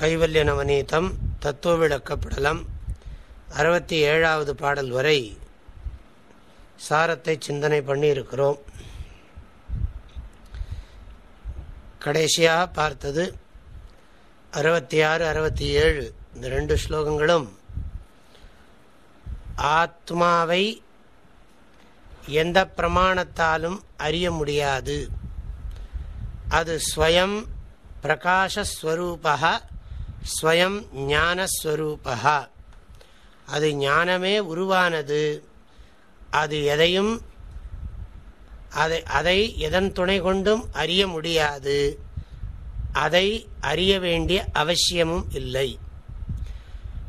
கைவல்ய நவநீதம் தத்துவ விளக்கப்படலம் அறுபத்தி ஏழாவது பாடல் வரை சாரத்தை சிந்தனை பண்ணி இருக்கிறோம் கடைசியாக பார்த்தது அறுபத்தி ஆறு அறுபத்தி ஏழு இந்த ரெண்டு ஸ்லோகங்களும். ஆத்மாவை எந்த பிரமாணத்தாலும் அறிய முடியாது. அது ஸ்வயம் பிரகாஷஸ்வரூபா ஸ்வயம் ஞானஸ்வரூபா அது ஞானமே உருவானது. அது எதையும் அதை அதை எதன் துணை கொண்டும் அறிய முடியாது. அதை அறிய வேண்டிய அவசியமும் இல்லை.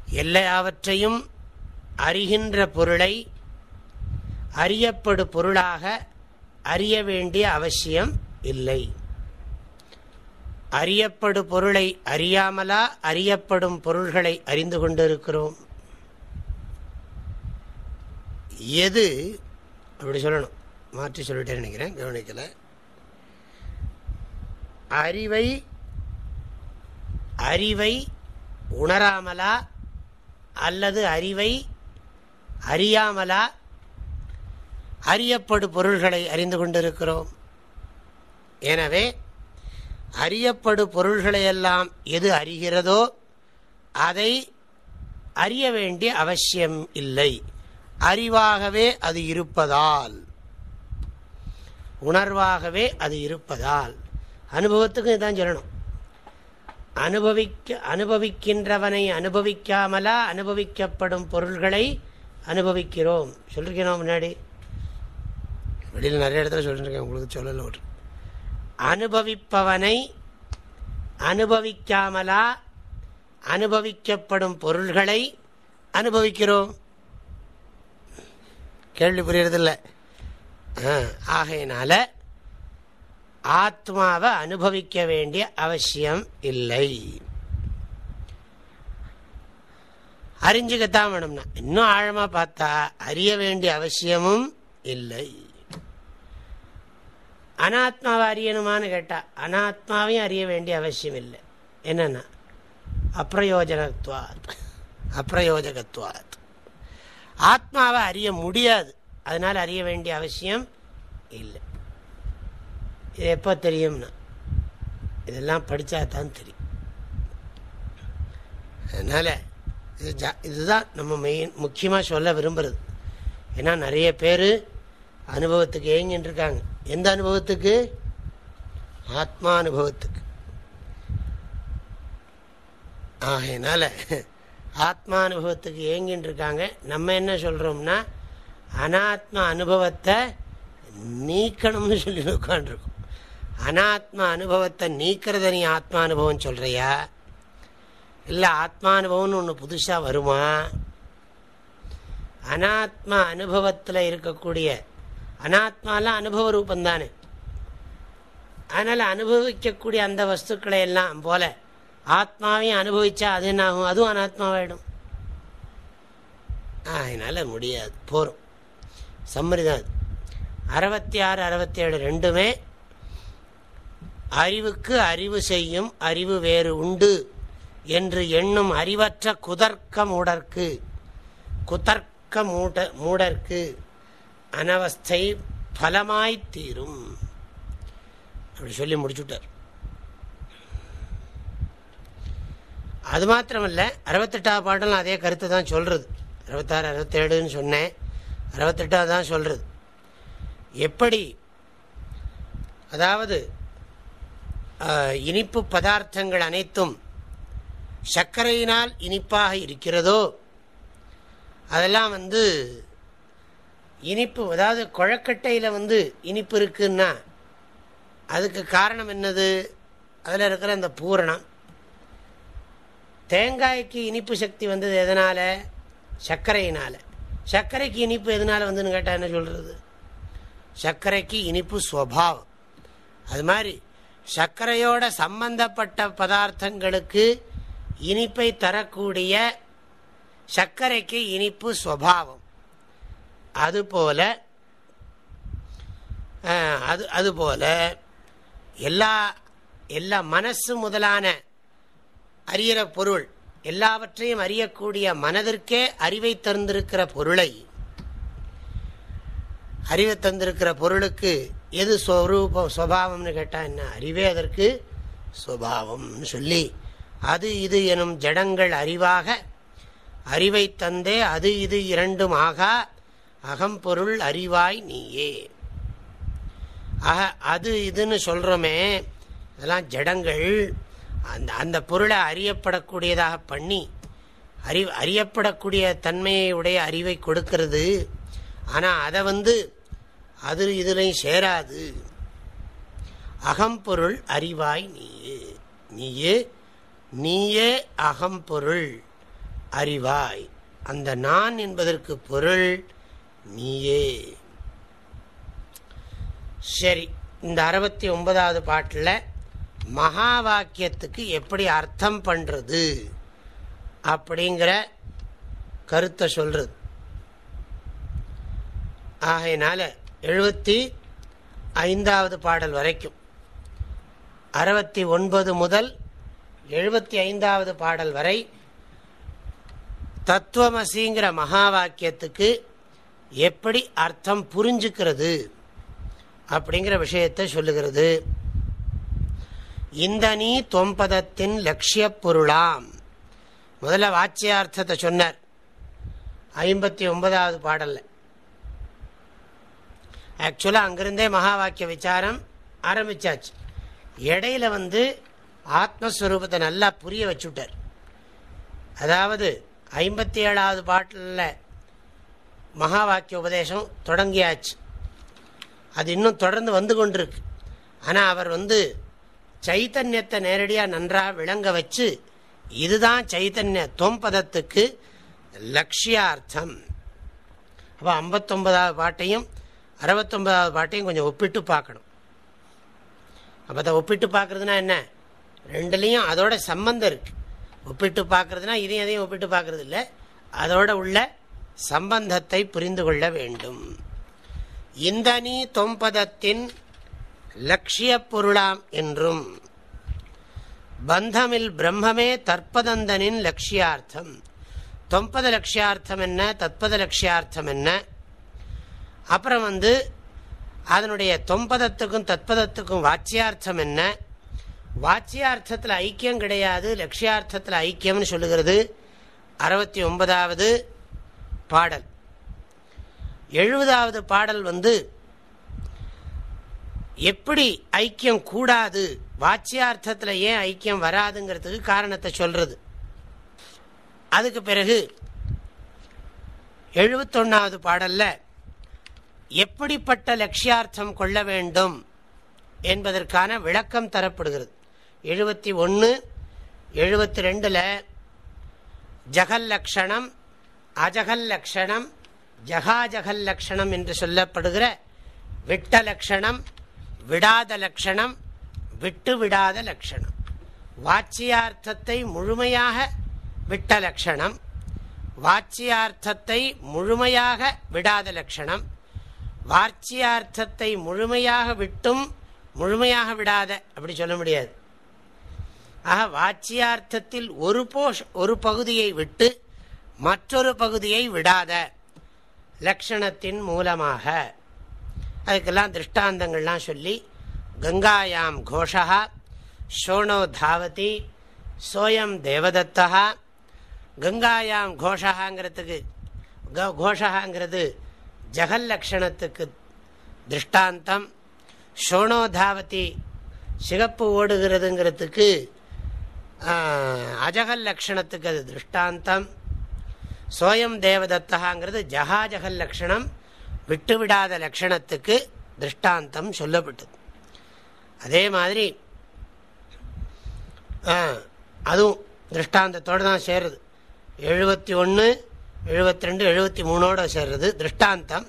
எல்லாவற்றையும் அறிகின்ற பொருளை அறியப்படு பொருளாக அறிய வேண்டிய அவசியம் இல்லை. அறியப்படு பொருளை அறியாமலா அறியப்படும் பொருள்களை அறிந்து கொண்டிருக்கிறோம். எது? அப்படி சொல்லணும். மாற்றி சொல்லிட்டே நினைக்கிறேன் கவனிக்கல. அறிவை அறிவை உணராமலா அல்லது அறிவை அறியாமலா அறியப்படு பொருள்களை அறிந்து கொண்டிருக்கிறோம். எனவே அறியப்படு பொருள்களையெல்லாம் எது அறிகிறதோ அதை அறிய வேண்டிய அவசியம் இல்லை. அறிவாகவே அது இருப்பதால். உணர்வாகவே அது இருப்பதால். அனுபவத்துக்கும் இதுதான் சொல்லணும். அனுபவிக்க அனுபவிக்கின்றவனை அனுபவிக்காமலா அனுபவிக்கப்படும் பொருள்களை அனுபவிக்கிறோம். சொல்லிருக்கணும் முன்னாடி? வெளியில் நிறைய இடத்துல சொல்லியிருக்கேன் உங்களுக்கு சொல்லல ஒரு அனுபவிப்பவனை அனுபவிக்காமலா அனுபவிக்கப்படும் பொருள்களை அனுபவிக்கிறோம். கேள்வி புரியறதில்ல. ஆகையினால ஆத்மாவை அனுபவிக்க வேண்டிய அவசியம் இல்லை. அறிஞ்சுக்கத்தான் வேணும்னா இன்னும் ஆழமா பார்த்தா அறிய வேண்டிய அவசியமும் இல்லை. அனாத்மாவை அறியணுமான்னு கேட்டா அனாத்மாவையும் அறிய வேண்டிய அவசியம் இல்லை என்னன்னா அப்பிரயோஜனத்துவாத் அப்பிரயோஜகத்துவாத் ஆத்மாவை அறிய முடியாது. அதனால் அறிய வேண்டிய அவசியம் இல்லை. இது எப்போ தெரியும்னா இதெல்லாம் படித்தா தான் தெரியும். அதனால் இது ஜா இதுதான் நம்ம மெயின் முக்கியமாக சொல்ல விரும்புகிறது ஏன்னா நிறைய பேர் அனுபவத்துக்கு ஏங்கின்னு இருக்காங்க எந்த அனுபவத்துக்கு? ஆத்மா அனுபவத்துக்கு ஆகையினால ஆத்மா அனுபவத்துக்கு ஏங்கின்னு இருக்காங்க நம்ம என்ன சொல்கிறோம்னா அனாத்மா அனுபவத்தை நீக்கணும்னு சொல்லி உட்காந்துருக்கோம் அனாத்மா அனுபவத்தை நீக்கிறத நீ ஆத்மா அனுபவம் சொல்கிறியா இல்லை ஆத்மானுபவம்னு ஒன்று புதுசாக வருமா? அனாத்மா அனுபவத்தில் இருக்கக்கூடிய அனாத்மாலாம் அனுபவ ரூபம் தானே. அதனால் அனுபவிக்கக்கூடிய அந்த வஸ்துக்களை எல்லாம் போல ஆத்மாவையும் அனுபவிச்சா அது என்ன ஆகும் அதுவும் அனாத்மாவாயிடும். அதனால முடியாது. போகிறோம் சம்மரிதான் அது அறுபத்தி ஆறு அறுபத்தி ஏழு ரெண்டுமே அறிவுக்கு அறிவு செய்யும் அறிவு வேறு உண்டு என்று எண்ணும் அறிவற்ற குதர்க்க மூடற்கு குதர்க்க மூட மூடற்கு அனவஸ்தை பலமாய் தீரும். அப்படி சொல்லி முடிச்சுட்டார். அது மாத்திரமல்ல அறுபத்தெட்டாவது பாடலும் அதே கருத்தை தான் சொல்றது. அறுபத்தாறு அறுபத்தேழுன்னு சொன்னேன். அறுபத்தெட்டாவது தான் சொல்றது. எப்படி? அதாவது இனிப்பு பதார்த்தங்கள் அனைத்தும் சர்க்கரையினால் இனிப்பாக இருக்கிறதோ அதெல்லாம் வந்து இனிப்பு அதாவது குழக்கட்டையில் வந்து இனிப்பு இருக்குன்னா அதுக்கு காரணம் என்னது? அதில் இருக்கிற அந்த பூரணம். தேங்காய்க்கு இனிப்பு சக்தி வந்தது எதனால்? சர்க்கரையினால். சர்க்கரைக்கு இனிப்பு எதனால் வந்துன்னு கேட்டால் என்ன சொல்கிறது சர்க்கரைக்கு இனிப்பு ஸ்வபாவம் அது மாதிரி சர்க்கரையோட சம்பந்தப்பட்ட பதார்த்தங்களுக்கு இனிப்பை தரக்கூடிய சர்க்கரைக்கு இனிப்பு ஸ்வபாவம் அதுபோல அது அதுபோல எல்லா எல்லா மனசு முதலான அறிகிற பொருள் எல்லாவற்றையும் அறியக்கூடிய மனதிற்கே அறிவை தந்திருக்கிற பொருளை அறிவை தந்திருக்கிற பொருளுக்கு எது ஸ்வரூபம் சுவாவம்னு கேட்டால் என்ன? அறிவே அதற்கு சுவாவம்னு சொல்லி அது இது எனும் ஜடங்கள் அறிவாக அறிவை தந்தே அது இது இரண்டும் ஆகா அகம்பொருள் அறிவாய் நீயே. ஆக அது இதுன்னு சொல்கிறோமே அதெல்லாம் ஜடங்கள். அந்த அந்த பொருளை அறியப்படக்கூடியதாக பண்ணி அறி அறியப்படக்கூடிய தன்மையை உடைய அறிவை கொடுக்கிறது. ஆனால் அதை வந்து அது இதுலையும் சேராது. அகம்பொருள் அறிவாய் நீயே. நீயே நீயே அகம்பொருள் அறிவாய். அந்த நான் என்பதற்கு பொருள் நீயே. சரி இந்த அறுபத்தி ஒன்பதாவது பாட்டில் மகா வாக்கியத்துக்கு எப்படி அர்த்தம் பண்ணுறது அப்படிங்கிற கருத்தை சொல்கிறது ஆகையினால எழுபத்தி ஐந்தாவது பாடல் வரைக்கும். அறுபத்தி ஒன்பது முதல் எழுபத்தி ஐந்தாவது பாடல் வரை தத்துவமசிங்கிற மகா வாக்கியத்துக்கு எப்படி அர்த்தம் புரிஞ்சுக்கிறது அப்படிங்கிற விஷயத்தை சொல்லுகிறது. இந்த நீ தொம்பதத்தின் லட்சிய பொருளாம். முதல்ல வாச்சியார்த்தத்தை சொன்னார். ஐம்பத்தி ஒன்பதாவது பாடலில் ஆக்சுவலாக அங்கிருந்தே மகா வாக்கிய விசாரம் ஆரம்பிச்சாச்சு. இடையில வந்து ஆத்மஸ்வரூபத்தை நல்லா புரிய வச்சுட்டார். அதாவது ஐம்பத்தி ஏழாவது பாட்டில் மகா வாக்கிய உபதேசம் தொடங்கியாச்சு. அது இன்னும் தொடர்ந்து வந்து கொண்டிருக்கு. ஆனால் அவர் வந்து சைத்தன்யத்தை நேரடியாக நன்றாக விளங்க வச்சு இதுதான் சைத்தன்ய தொம்பதத்துக்கு லட்சியார்த்தம். அப்போ ஐம்பத்தொன்பதாவது பாட்டையும் அறுபத்தொன்பதாவது பாட்டையும் கொஞ்சம் ஒப்பிட்டு பார்க்கணும். அப்போ அதை ஒப்பிட்டு பார்க்குறதுனா என்ன? ரெண்டுலேயும் அதோட சம்பந்தம் இருக்குது ஒப்பிட்டு பார்க்குறதுனா இதையும் அதையும் ஒப்பிட்டு பார்க்குறது இல்லை அதோட உள்ள சம்பந்தத்தை புரிந்து கொள்ள வேண்டும். இந்த நீ தொம்பதத்தின் லட்சிய பொருளாம் என்றும் பந்தமில் பிரம்மமே தற்பதந்தனின் லட்சியார்த்தம். தொம்பத லட்சியார்த்தம் என்ன தற்பத லட்சியார்த்தம் என்ன? அப்புறம் வந்து அதனுடைய தொம்பதத்துக்கும் தத்பதத்துக்கும் வாட்சியார்த்தம் என்ன? வாட்சியார்த்தத்தில் ஐக்கியம் கிடையாது லட்சியார்த்தத்தில் ஐக்கியம்னு சொல்லுகிறது. அறுபத்தி ஒன்பதாவது பாடல். எழுபதாவது பாடல் வந்து எப்படி ஐக்கியம் கூடாது? வாச்சியார்த்தத்தில் ஏன் ஐக்கியம் வராதுங்கிறதுக்கு காரணத்தை சொல்றது. அதுக்கு பிறகு எழுபத்தொன்னாவது பாடல்ல எப்படிப்பட்ட லட்சியார்த்தம் கொள்ள வேண்டும்? என்பதற்கான விளக்கம் தரப்படுகிறது. எழுபத்தி ஒன்று எழுபத்தி ரெண்டில் ஜகல் லக்ஷணம் அஜகல் லக்ஷணம் ஜகாஜகல் லக்ஷணம் என்று சொல்லப்படுகிற விட்ட லட்சணம் விடாத லட்சணம் விட்டு விடாத லட்சணம் வாட்சியார்த்தத்தை முழுமையாக விட்ட லட்சணம் வாட்சியார்த்தத்தை முழுமையாக விடாத லட்சணம் வாட்சியார்த்தத்தை முழுமையாக விட்டும் முழுமையாக விடாத அப்படி சொல்ல முடியாது. ஆக வாட்சியார்த்தத்தில் ஒரு போஷ் ஒரு பகுதியை விட்டு மற்றொரு பகுதியை விடாத லக்ஷணத்தின் மூலமாக. அதுக்கெல்லாம் திருஷ்டாந்தங்கள்லாம் சொல்லி கங்காயாம் கோஷா ஷோணோ தாவதி சோயம் தேவதத்தா கங்காயாம் கோஷகாங்கிறதுக்கு கோஷகாங்கிறது ஜெகல் லக்ஷணத்துக்கு திருஷ்டாந்தம். ஷோணோதாவதி சிகப்பு ஓடுகிறதுங்கிறதுக்கு அஜகல் லக்ஷணத்துக்கு அது திருஷ்டாந்தம். சோயம் தேவதத்தகாங்கிறது ஜகாஜகல் லக்ஷணம் விட்டுவிடாத லட்சணத்துக்கு திருஷ்டாந்தம் சொல்லப்பட்டது. அதே மாதிரி அதுவும் திருஷ்டாந்தத்தோடு தான் சேருது எழுபத்தி ஒன்று எழுபத்தி ரெண்டு எழுபத்தி மூணோட சேர்றது திருஷ்டாந்தம்.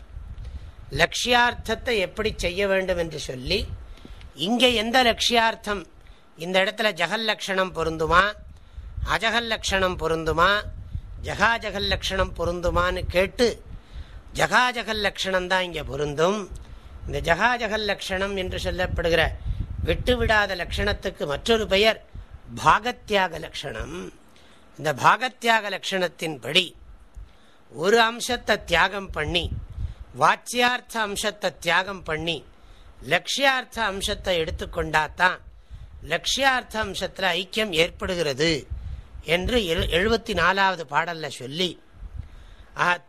லட்சியார்த்தத்தை எப்படி செய்ய வேண்டும் என்று சொல்லி இங்கே எந்த லட்சியார்த்தம் இந்த இடத்துல ஜகல் லக்ஷணம் பொருந்துமா? அஜகல் லக்ஷணம் பொருந்துமா? ஜகாஜகல் லக்ஷணம் பொருந்துமான்னு கேட்டு ஜகாஜகல் லக்ஷணம் தான் இங்கே பொருந்தும். இந்த ஜகாஜகல் லக்ஷணம் என்று சொல்லப்படுகிற விட்டுவிடாத லட்சணத்துக்கு மற்றொரு பெயர் பாகத்தியாக லட்சணம் இந்த பாகத்தியாக லட்சணத்தின்படி ஒரு அம்சத்தை தியாகம் பண்ணி வாச்சியார்த்த அம்சத்தை தியாகம் பண்ணி லட்சியார்த்த அம்சத்தை எடுத்துக்கொண்டாதான் லட்சியார்த்த அம்சத்தில் ஐக்கியம் ஏற்படுகிறது. என்று எழுபத்தி நாலாவது பாடல்ல சொல்லி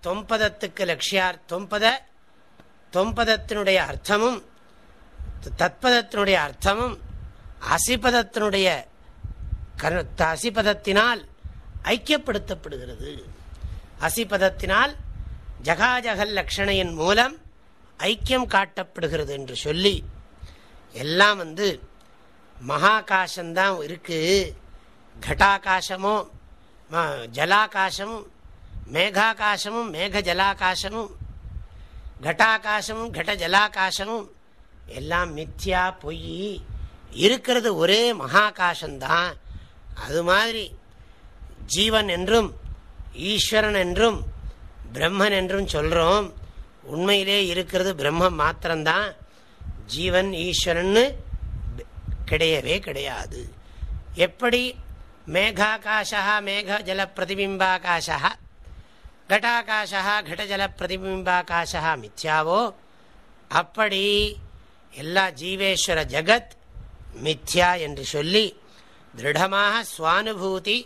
தொம்பதத்துக்கு லட்சியார் தொம்பத தொம்பதத்தினுடைய அர்த்தமும் தத்பதத்தினுடைய அர்த்தமும் அசிபதத்தினுடைய அசிபதத்தினால் ஐக்கியப்படுத்தப்படுகிறது. அசிபதத்தினால் ஜகாஜகல் லட்சணையின் மூலம் ஐக்கியம் காட்டப்படுகிறது என்று சொல்லி எல்லாம் வந்து மகாகாசந்தான் இருக்குது கட்டாகாசமும் ஜலாகாசமும் மேகாகாசமும் மேக ஜலாகாசமும் கட்டாகாசமும் கட ஜலாகாசமும் எல்லாம் மித்யா பொய் இருக்கிறது ஒரே மகாகாசம்தான் அது மாதிரி ஜீவன் என்றும் ஈஸ்வரன் என்றும் பிரம்மன் என்றும் சொல்கிறோம் உண்மையிலே இருக்கிறது பிரம்மம் மாத்திரம்தான் ஜீவன் ஈஸ்வரன் கிடையவே கிடையாது எப்படி மேகாகாஷா மேக ஜல பிரதிபிம்பாகாஷா கட்டாகாஷா கடஜல பிரதிபிம்பாகாஷா மித்யாவோ அப்படி எல்லா ஜீவேஸ்வர ஜகத் மித்யா என்று சொல்லி திருடமாக சுவானுபூதி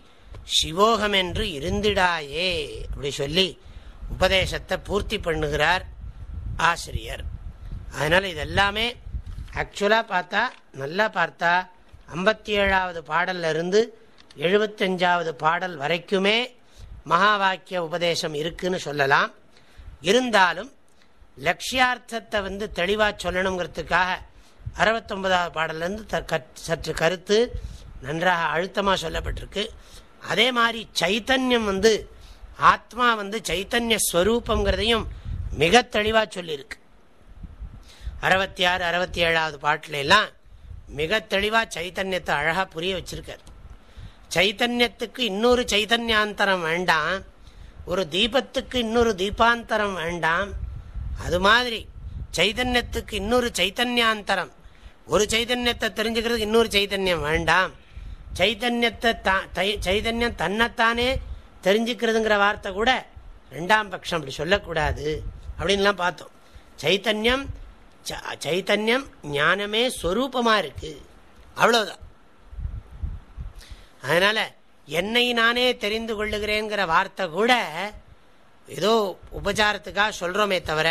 சிவோகம் என்று இருந்திடாயே அப்படி சொல்லி உபதேசத்தை பூர்த்தி பண்ணுகிறார் ஆசிரியர் அதனால் இதெல்லாமே ஆக்சுவலாக பார்த்தா நல்லா பார்த்தா ஐம்பத்தி ஏழாவது பாடல்லிருந்து எழுபத்தஞ்சாவது பாடல் வரைக்குமே மகா வாக்கிய உபதேசம் இருக்குன்னு சொல்லலாம். இருந்தாலும் லட்சியார்த்தத்தை வந்து தெளிவாக சொல்லணுங்கிறதுக்காக அறுபத்தொன்பதாவது பாடலேருந்து சற்று கருத்து நன்றாக அழுத்தமாக சொல்லப்பட்டிருக்கு. அதே மாதிரி சைத்தன்யம் வந்து ஆத்மா வந்து சைத்தன்ய ஸ்வரூபங்கிறதையும் மிக தெளிவாக சொல்லியிருக்கு. அறுபத்தி ஆறு அறுபத்தி ஏழாவது பாட்டில எல்லாம் மிக தெளிவாக சைத்தன்யத்தை அழகாக புரிய வச்சிருக்கார். சைத்தன்யத்துக்கு இன்னொரு சைத்தன்யாந்தரம் வேண்டாம். ஒரு தீபத்துக்கு இன்னொரு தீபாந்தரம் வேண்டாம். அது மாதிரி சைதன்யத்துக்கு இன்னொரு சைத்தன்யாந்தரம் ஒரு சைதன்யத்தை தெரிஞ்சுக்கிறதுக்கு இன்னொரு சைத்தன்யம் வேண்டாம். சைத்தன்யத்தை சைதன்யம் தன்னைத்தானே தெரிஞ்சுக்கிறதுங்கிற வார்த்தை கூட ரெண்டாம் பட்சம் அப்படி சொல்லக்கூடாது. அப்படின்லாம் பார்த்தோம். சைத்தன்யம் சைத்தன்யம் ஞானமே ஸ்வரூபமாக இருக்கு. அவ்வளோதான் அதனால என்னை நானே தெரிந்து கொள்ளுகிறேங்கிற வார்த்தை கூட ஏதோ உபச்சாரத்துக்காக சொல்றோமே தவிர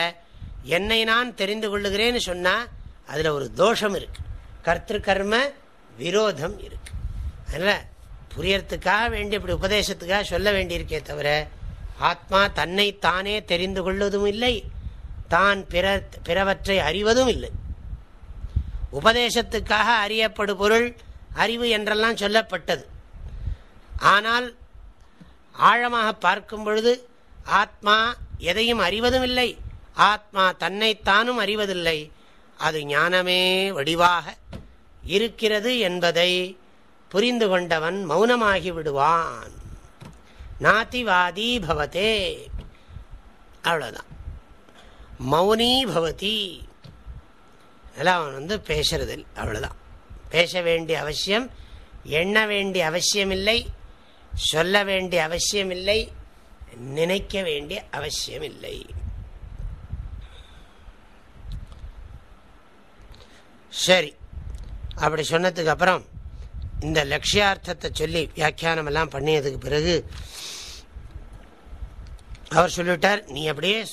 என்னை நான் தெரிந்து கொள்ளுகிறேன்னு சொன்னா அதுல ஒரு தோஷம் இருக்கு. கர்த்திரு கர்ம விரோதம் இருக்கு. அதனால புரியறதுக்காக வேண்டிய இப்படி உபதேசத்துக்காக சொல்ல வேண்டியிருக்கே தவிர ஆத்மா தன்னை தானே தெரிந்து கொள்வதும் இல்லை தான் பிற பிறவற்றை அறிவதும் இல்லை. உபதேசத்துக்காக அறியப்படு பொருள் அறிவு என்றெல்லாம் சொல்லப்பட்டது. ஆனால் ஆழமாக பார்க்கும் பொழுது ஆத்மா எதையும் அறிவதும் இல்லை ஆத்மா தன்னைத்தானும் அறிவதில்லை. அது ஞானமே வடிவாக இருக்கிறது என்பதை புரிந்து கொண்டவன் மௌனமாகி விடுவான். நாத்திவாதி பவதே. அவ்வளோதான் மௌனி பவதி. அதெல்லாம் அவன் வந்து பேசுறதில் அவ்வளோதான் பேச வேண்டிய அவசியம் எண்ண வேண்டிய அவசியமில்லை. சொல்ல வேண்டிய அவசியமில்லை நினைக்க வேண்டிய அவசியமில்லை. சரி அப்படி சொன்னதுக்கு அப்புறம் இந்த லட்சியார்த்தத்தை சொல்லி வியாக்கியானம் எல்லாம் பண்ணியதுக்கு பிறகு அவர் சொல்லிவிட்டார் நீ அப்படியே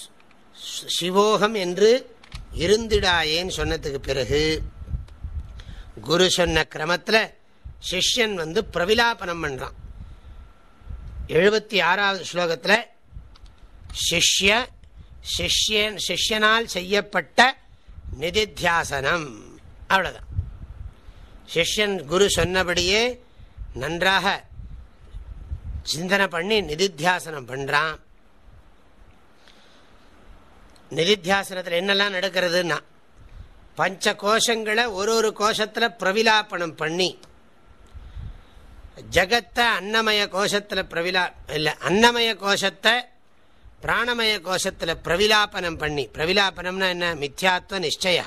சிவோகம் என்று இருந்திடாயேன்னு சொன்னதுக்கு பிறகு குரு சொன்ன கிரமத்தில் சிஷ்யன் வந்து பிரவிலாபனம் பண்ணுறான் எழுபத்தி ஆறாவது ஸ்லோகத்தில் சிஷ்ய சிஷ்யன் சிஷ்யனால் செய்யப்பட்ட நிதித்தியாசனம். அவ்வளோதான் சிஷ்யன் குரு சொன்னபடியே நன்றாக சிந்தனை பண்ணி நிதித்தியாசனம் பண்ணுறான் நிதித்தியாசனத்தில் என்னெல்லாம் நடக்கிறதுன்னா பஞ்ச கோஷங்களை ஒரு ஒரு கோஷத்தில் பிரவிலாப்பனம் பண்ணி ஜகத்தை அன்னமய கோஷத்தில் பிரவிலா இல்லை அன்னமய கோஷத்தை பிராணமய கோஷத்தில் பிரவிலாபனம் பண்ணி பிரவிலாபனம்னா என்ன? மித்யாத்வ நிச்சய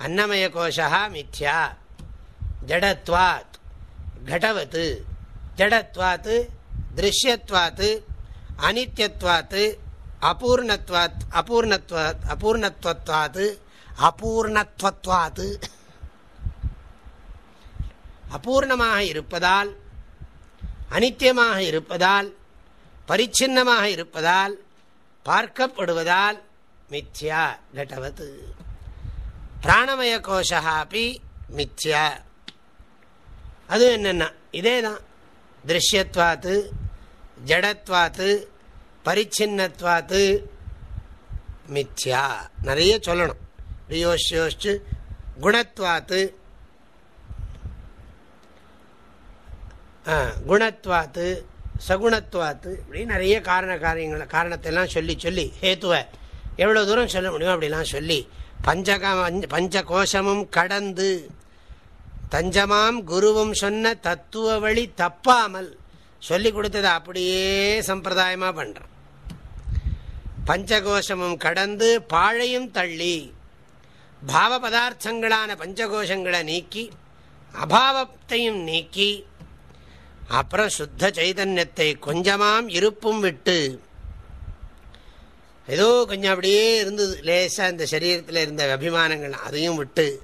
அன்னமய கோஷா மித்யா. ஜடத்வாத் கடவத்து ஜடத்வாத்து திருஷ்யத்வாத்து அனித்யத்வாத்து அபூர்ணத்வாத் அபூர்ணத்வாத் அபூர்ணத்வத்வாத்து அபூர்ணத்வத்வாத்து அபூர்ணமாக இருப்பதால் அனித்தியமாக இருப்பதால் பரிச்சின்னமாக இருப்பதால் பார்க்கப்படுவதால் மித்யா கட்டவத்து பிராணமய கோஷாப்பி மித்யா. அது என்னென்னா இதே தான் திருஷ்யத்வாத்து ஜடத்வாத்து பரிச்சின்னத்வாத்து மித்யா. நிறைய சொல்லணும். யோசிச்சு யோசிச்சு குணத்வாத்து குணத்வாத்து சகுணத்துவாத்து இப்படி நிறைய காரண காரியங்களை காரணத்தெல்லாம் சொல்லி சொல்லி ஹேத்துவை. எவ்வளோ தூரம் சொல்ல முடியும் அப்படிலாம் சொல்லி பஞ்சக பஞ்ச கோஷமும் கடந்து தஞ்சமாம் குருவும் சொன்ன தத்துவ வழி தப்பாமல் சொல்லி கொடுத்ததை அப்படியே சம்பிரதாயமாக பண்ணுறான் பஞ்சகோஷமும் கடந்து பாழையும் தள்ளி பாவ பதார்த்தங்களான பஞ்சகோஷங்களை நீக்கி அபாவத்தையும் நீக்கி அப்புறம் சுத்த சைதன்யத்தை கொஞ்சமாம் இருப்பும் விட்டு ஏதோ கொஞ்சம் அப்படியே இருந்தது லேசாக இந்த சரீரத்தில் இருந்த அபிமானங்கள் அதையும் விட்டு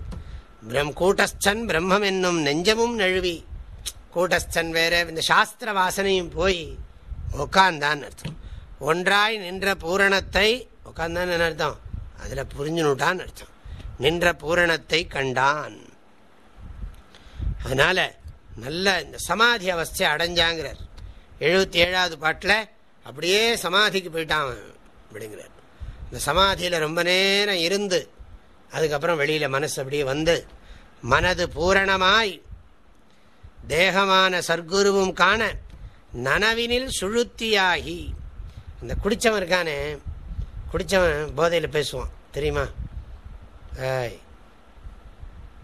பிரம் கூட்டஸ்தன் பிரம்மம் என்னும் நெஞ்சமும் நழுவி கூட்டஸ்தன் வேற இந்த சாஸ்திர வாசனையும் போய் உட்காந்தான் அர்த்தம். ஒன்றாய் நின்ற பூரணத்தை உட்காந்தான் அர்த்தம்? அதில் புரிஞ்சுனுட்டான்னு அர்த்தம். நின்ற பூரணத்தை கண்டான். அதனால நல்ல இந்த சமாதி அவஸ்தை அடைஞ்சாங்கிறார். எழுபத்தி ஏழாவது பாட்டில் அப்படியே சமாதிக்கு போயிட்டான் அப்படிங்கிறார். இந்த சமாதியில் ரொம்ப நேரம் இருந்து அதுக்கப்புறம் வெளியில் மனசு அப்படியே வந்து மனது பூரணமாய் தேகமான சர்க்குருவும் காண நனவினில் சுழுத்தியாகி. இந்த குடித்தவன் இருக்கானே குடித்தவன் போதையில் பேசுவான் தெரியுமா? ஏய்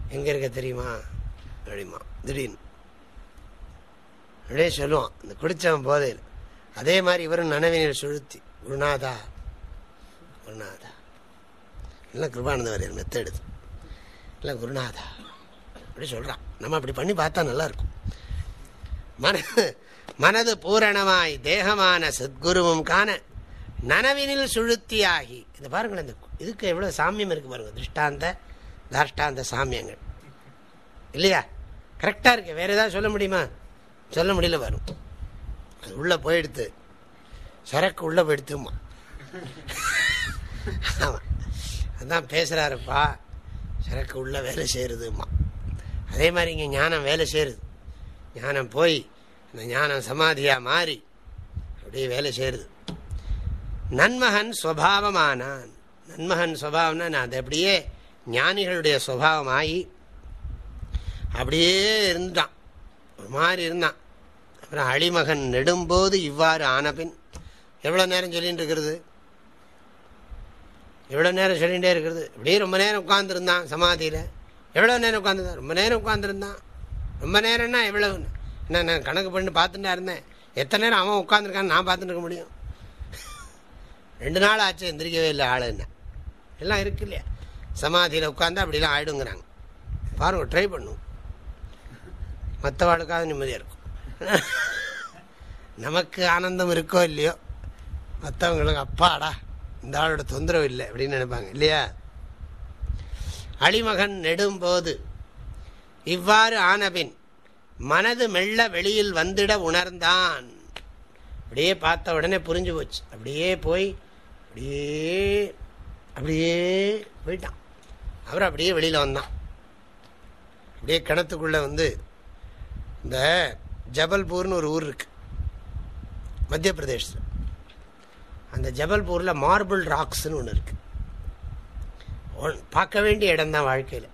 எங்கே இருக்க தெரியுமா? அப்படிமா திடீர்னு. அப்படியே சொல்லுவான். இந்த குடித்தவன் போதையில். அதே மாதிரி இவரும் நனவினில் சுழுத்தி குருநாதா குருநாதா. இல்லை கிருபானந்த வாரியர் மெத்தெடுது இல்லை குருநாதா. அப்படி சொல்கிறான் நம்ம அப்படி பண்ணி பார்த்தா நல்லாயிருக்கும். மன மனது பூரணமாய் தேகமான சத்குருவும் காண நனவினில் சுழுத்தியாகி. இது பாருங்களேன் இந்த இதுக்கு எவ்வளோ சாமியம் இருக்குது பாருங்க. திருஷ்டாந்த தாஷ்டாந்த சாமியங்கள். இல்லையா? கரெக்டாக இருக்கு. வேறு ஏதாவது சொல்ல முடியுமா? சொல்ல முடியல வரும் அது உள்ளே போயிடுத்து. சரக்கு உள்ளே போயிடுத்துமா ஆமாம் அதான் பேசுகிறாருப்பா சரக்கு உள்ள வேலை செய்கிறதுமா அதே மாதிரி இங்கே ஞானம் வேலை செய்யறது. ஞானம் போய் அந்த ஞானம் சமாதியாக மாறி அப்படியே வேலை செய்யறது. நன்மகன் சுவாவமானான். நன்மகன் சுவாவம்னா நான் அது அப்படியே ஞானிகளுடைய சுவாவமாகி அப்படியே இருந்தான் ஒரு மாதிரி இருந்தான் அப்புறம் அழிமகன் நெடும்போது இவ்வாறு ஆனபின் எவ்வளோ நேரம் சொல்லிட்டு இருக்கிறது? எவ்வளோ நேரம் சொல்லிகிட்டே இருக்கிறது? இப்படியே ரொம்ப நேரம் உட்காந்துருந்தான் சமாதியில். எவ்வளோ நேரம் உட்காந்துருந்தான் ரொம்ப நேரம் உட்காந்துருந்தான் ரொம்ப நேரம்னா எவ்வளோ என்ன நான் கணக்கு பண்ணி பார்த்துட்டா இருந்தேன். எத்தனை நேரம் அவன் உட்காந்துருக்கான்னு நான் பார்த்துட்டு இருக்க முடியும். ரெண்டு நாள் ஆச்சு எந்திரிக்கவே இல்லை ஆள் என்ன? எல்லாம் இருக்கு இல்லையா? சமாதியில் உட்காந்தா அப்படிலாம் ஆயிடுங்கிறாங்க. பாருங்கள் ட்ரை பண்ணுவோம். மற்றவாளுக்காவது நிம்மதியாக இருக்கும். நமக்கு ஆனந்தம் இருக்கோ இல்லையோ மற்றவங்களுக்கு அப்பாடா இந்த ஆளோட தொந்தரவு இல்லை அப்படின்னு நினைப்பாங்க இல்லையா? அழிமகன் நெடும்போது இவ்வாறு ஆனபின் மனது மெல்ல வெளியில் வந்துட உணர்ந்தான். அப்படியே பார்த்த உடனே புரிஞ்சு போச்சு. அப்படியே போய் அப்படியே அப்படியே போயிட்டான். அவர் அப்படியே வெளியில் வந்தான். அப்படியே கிணத்துக்குள்ளே வந்து இந்த ஜபல்பூர்னு ஒரு ஊர் இருக்கு மத்திய பிரதேசத்தில் அந்த ஜபல்பூரில் மார்பிள் ராக்ஸ்னு ஒன்று இருக்குது பார்க்க வேண்டிய இடம் தான் வாழ்க்கையில்.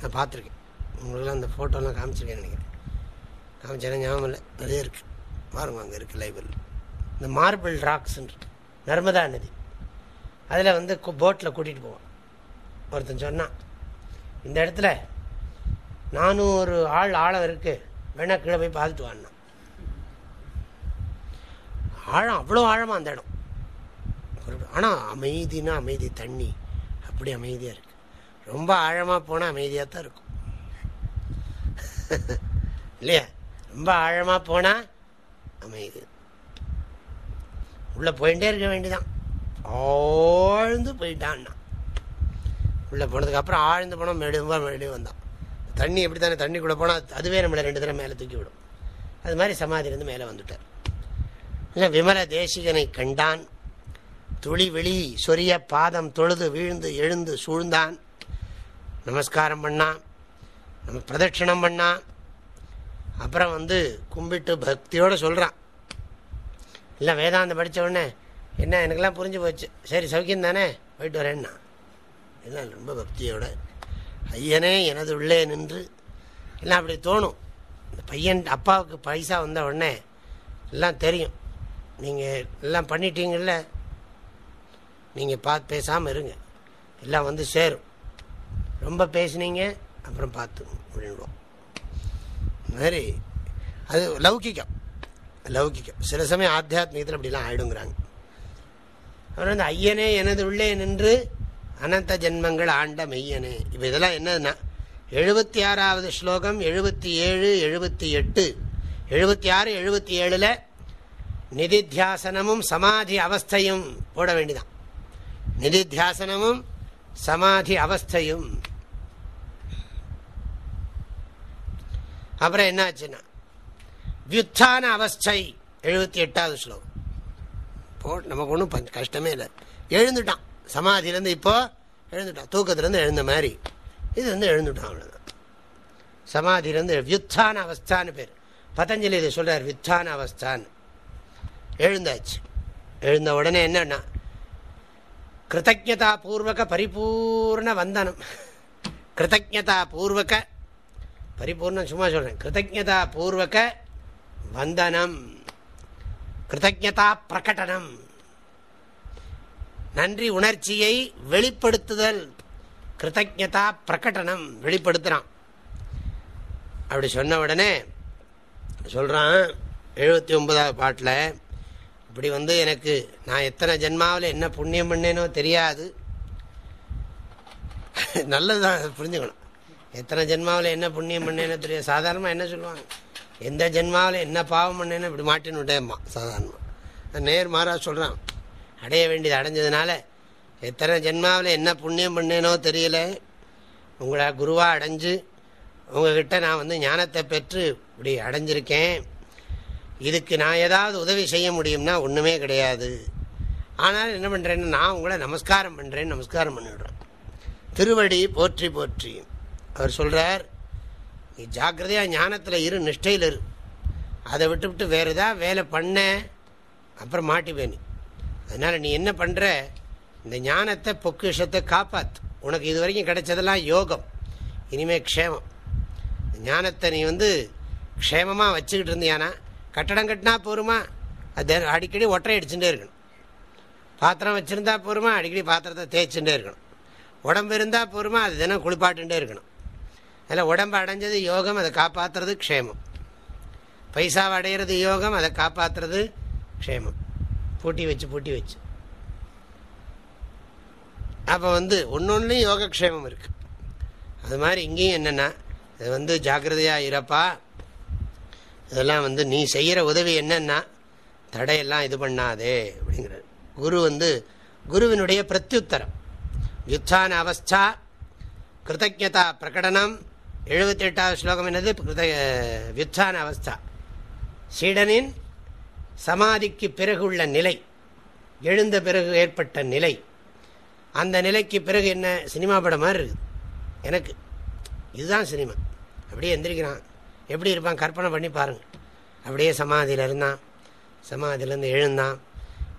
நான் பார்த்துருக்கேன். உங்களுக்குலாம் அந்த ஃபோட்டோலாம் காமிச்சிருக்கேன் நினைக்கிறேன். காமிச்சேன் ஞாபகம் இல்லை. நிறைய இருக்குது பாருங்க அங்கே இருக்குது லைப்ரரி இந்த மார்பிள் ராக்ஸ்ன்னு இருக்கு நர்மதா நதி. அதில் வந்து போட்டில் கூட்டிகிட்டு போவான். ஒருத்தன் சொன்னான் இந்த இடத்துல நானும் ஒரு ஆள் ஆழம் இருக்குது வேணா கீழே போய் பார்த்துட்டு வான்னா. ஆழம் அவ்வளோ ஆழமாக அந்த இடம். ஆனால் அமைதினா அமைதி தண்ணி. அப்படி அமைதியாக இருக்கு. ரொம்ப ஆழமாக போனால் அமைதியாக தான் இருக்கும். இல்லையா? ரொம்ப ஆழமாக போனால் அமைதி. உள்ளே போயிட்டே இருக்க வேண்டிதான் ஆழ்ந்து போயிட்டான்னா. உள்ளே போனதுக்கப்புறம் ஆழ்ந்து போனால் மெடுவா மெடு வந்தான். தண்ணி எப்படி தானே தண்ணி கூட போனால் அதுவே நம்மளை ரெண்டு தடவை மேலே தூக்கி விடும். அது மாதிரி சமாதியிலேருந்து மேலே வந்துட்டார். இல்லை விமல தேசிகனை கண்டான். துளி வெளி சொரிய பாதம் தொழுது வீழ்ந்து எழுந்து சூழ்ந்தான். நமஸ்காரம் பண்ணான். நம்ம பிரதட்சிணம் பண்ணான். அப்புறம் வந்து கும்பிட்டு பக்தியோடு சொல்கிறான் இல்லை வேதாந்தம் படித்த உடனே என்ன எனக்கெல்லாம் புரிஞ்சு போச்சு. சரி சௌக்கியம் தானே போயிட்டு வரேன்னா. எல்லாம் ரொம்ப பக்தியோட ஐயனே எனது உள்ளே நின்று. எல்லாம் அப்படி தோணும். இந்த பையன் அப்பாவுக்கு பைசா வந்த உடனே எல்லாம் தெரியும். நீங்கள் எல்லாம் பண்ணிட்டீங்கல்ல? நீங்கள் பார்த்து பேசாமல் இருங்க. எல்லாம் வந்து சேரும். ரொம்ப பேசுனீங்க அப்புறம் பார்த்து விழுவோம் மாதிரி அது லௌகிக்கம் லௌகிக்கம் சில சமயம் ஆத்தியாத்மிகத்தில் அப்படிலாம் ஆயிடுங்கிறாங்க. அப்புறம் வந்து ஐயனே எனது உள்ளே நின்று அனந்த ஜென்மங்கள் ஆண்ட மெய்யனே. இப்போ இதெல்லாம் என்னதுன்னா எழுபத்தி ஆறாவது ஸ்லோகம் எழுபத்தி ஏழு எழுபத்தி எட்டு எழுபத்தி ஆறு எழுபத்தி ஏழில் நிதித்தியாசனமும் சமாதி அவஸ்தையும் போட வேண்டிதான். நிதித்தியாசனமும் சமாதி அவஸ்தையும். அப்புறம் என்னாச்சுன்னா வியுத்தான அவஸ்தை எழுபத்தி எட்டாவது ஸ்லோகம். போ நமக்கு ஒன்றும் கஷ்டமே இல்லை. எழுந்துட்டான். சமாதியிலேருந்து இப்போ எழுந்துட்டான். தூக்கத்துலேருந்து எழுந்த மாதிரி. இது வந்து எழுந்துட்டான் அவ்வளோதான் சமாதியிலேருந்து வியுத்தான அவஸ்தான்னு பேர். பதஞ்சலி இதை சொல்கிறார் வித்தான அவஸ்தான்னு எழுந்தாச்சு. எழுந்த உடனே என்னன்னா கிருத்தஜதா பூர்வக பரிபூர்ண வந்தனம். கிருத்தஜதா பூர்வக பரிபூர்ணம் சும்மா சொல்கிறேன் கிருத்தஜதா பூர்வக வந்தனம். கிருத்தஜதா பிரகடனம் நன்றி உணர்ச்சியை வெளிப்படுத்துதல் கிருத்தஜதா பிரகடனம் வெளிப்படுத்துகிறான் அப்படி சொன்ன உடனே சொல்கிறான் எழுபத்தி ஒன்பதாவது பாட்டில் இப்படி வந்து எனக்கு நான் எத்தனை ஜென்மாவில் என்ன புண்ணியம் பண்ணேனோ தெரியாது. நல்லதுதான் புரிஞ்சுக்கணும். எத்தனை ஜென்மாவில் என்ன புண்ணியம் பண்ணேனோ தெரியாது. சாதாரணமாக என்ன சொல்லுவாங்க? எந்த ஜென்மாவில் என்ன பாவம் பண்ணேனோ இப்படி மாட்டின்னு விட்டேம்மா சாதாரணமாக நேர் மாறா சொல்கிறான் அடைய வேண்டியது அடைஞ்சதுனால எத்தனை ஜென்மாவில் என்ன புண்ணியம் பண்ணேனோ தெரியல. உங்களை குருவாக அடைஞ்சு உங்ககிட்ட நான் வந்து ஞானத்தை பெற்று இப்படி அடைஞ்சிருக்கேன். இதுக்கு நான் ஏதாவது உதவி செய்ய முடியும்னா ஒன்றுமே கிடையாது. ஆனால் என்ன பண்ணுறேன்னு நான் உங்களை நமஸ்காரம் பண்ணுறேன் நமஸ்காரம் பண்ணிவிடுறேன் திருவடி போற்றி போற்றி. அவர் சொல்கிறார் நீ ஜாக்கிரதையாக ஞானத்தில் இரு நிஷ்டையில் இரு. அதை விட்டு விட்டு வேறு ஏதாவது வேலை பண்ண அப்புறம் மாட்டிப்பேன் நீ. அதனால் நீ என்ன பண்ணுற இந்த ஞானத்தை பொக்கிஷத்தை காப்பாற்று உனக்கு இது வரைக்கும் கிடைச்சதெல்லாம் யோகம். இனிமேல் க்ஷேமம். ஞானத்தை நீ வந்து க்ஷேமமாக வச்சுக்கிட்டு இருந்தியானா? கட்டடம் கட்டினா போருமா? அது அடிக்கடி ஒற்றை அடிச்சுட்டே இருக்கணும். பாத்திரம் வச்சுருந்தா போருமா? அடிக்கடி பாத்திரத்தை தேய்ச்சுட்டே இருக்கணும். உடம்பு இருந்தால் போருமா? அது தினம் குளிப்பாட்டுட்டே இருக்கணும். அதில் உடம்பு அடைஞ்சது யோகம் அதை காப்பாற்றுறது க்ஷேமம். பைசாவை அடையிறது யோகம் அதை காப்பாற்றுறது க்ஷேமம். பூட்டி வச்சு பூட்டி வச்சு. அப்போ வந்து ஒன்று யோகக்ஷேமம் இருக்குது அது மாதிரி இங்கேயும் என்னென்னா இது வந்து ஜாக்கிரதையாக இருப்பா. இதெல்லாம் வந்து நீ செய்கிற உதவி என்னென்னா தடையெல்லாம் இது பண்ணாதே அப்படிங்கிறது. குரு வந்து குருவினுடைய பிரத்யுத்தரம். யுத்தான அவஸ்தா கிருத்தஜதா பிரகடனம் எழுபத்தி எட்டாவது ஸ்லோகம் என்னது? வியுத்தான அவஸ்தா. சீடனின் சமாதிக்கு பிறகு உள்ள நிலை எழுந்த பிறகு ஏற்பட்ட நிலை. அந்த நிலைக்கு பிறகு என்ன சினிமா படம் மாதிரி இருக்குது. எனக்கு இதுதான் சினிமா. அப்படியே எந்திரிக்கிறான். எப்படி இருப்பான்? கற்பனை பண்ணி பாருங்கள் அப்படியே சமாதியில் இருந்தான். சமாதியிலேருந்து எழுந்தான்.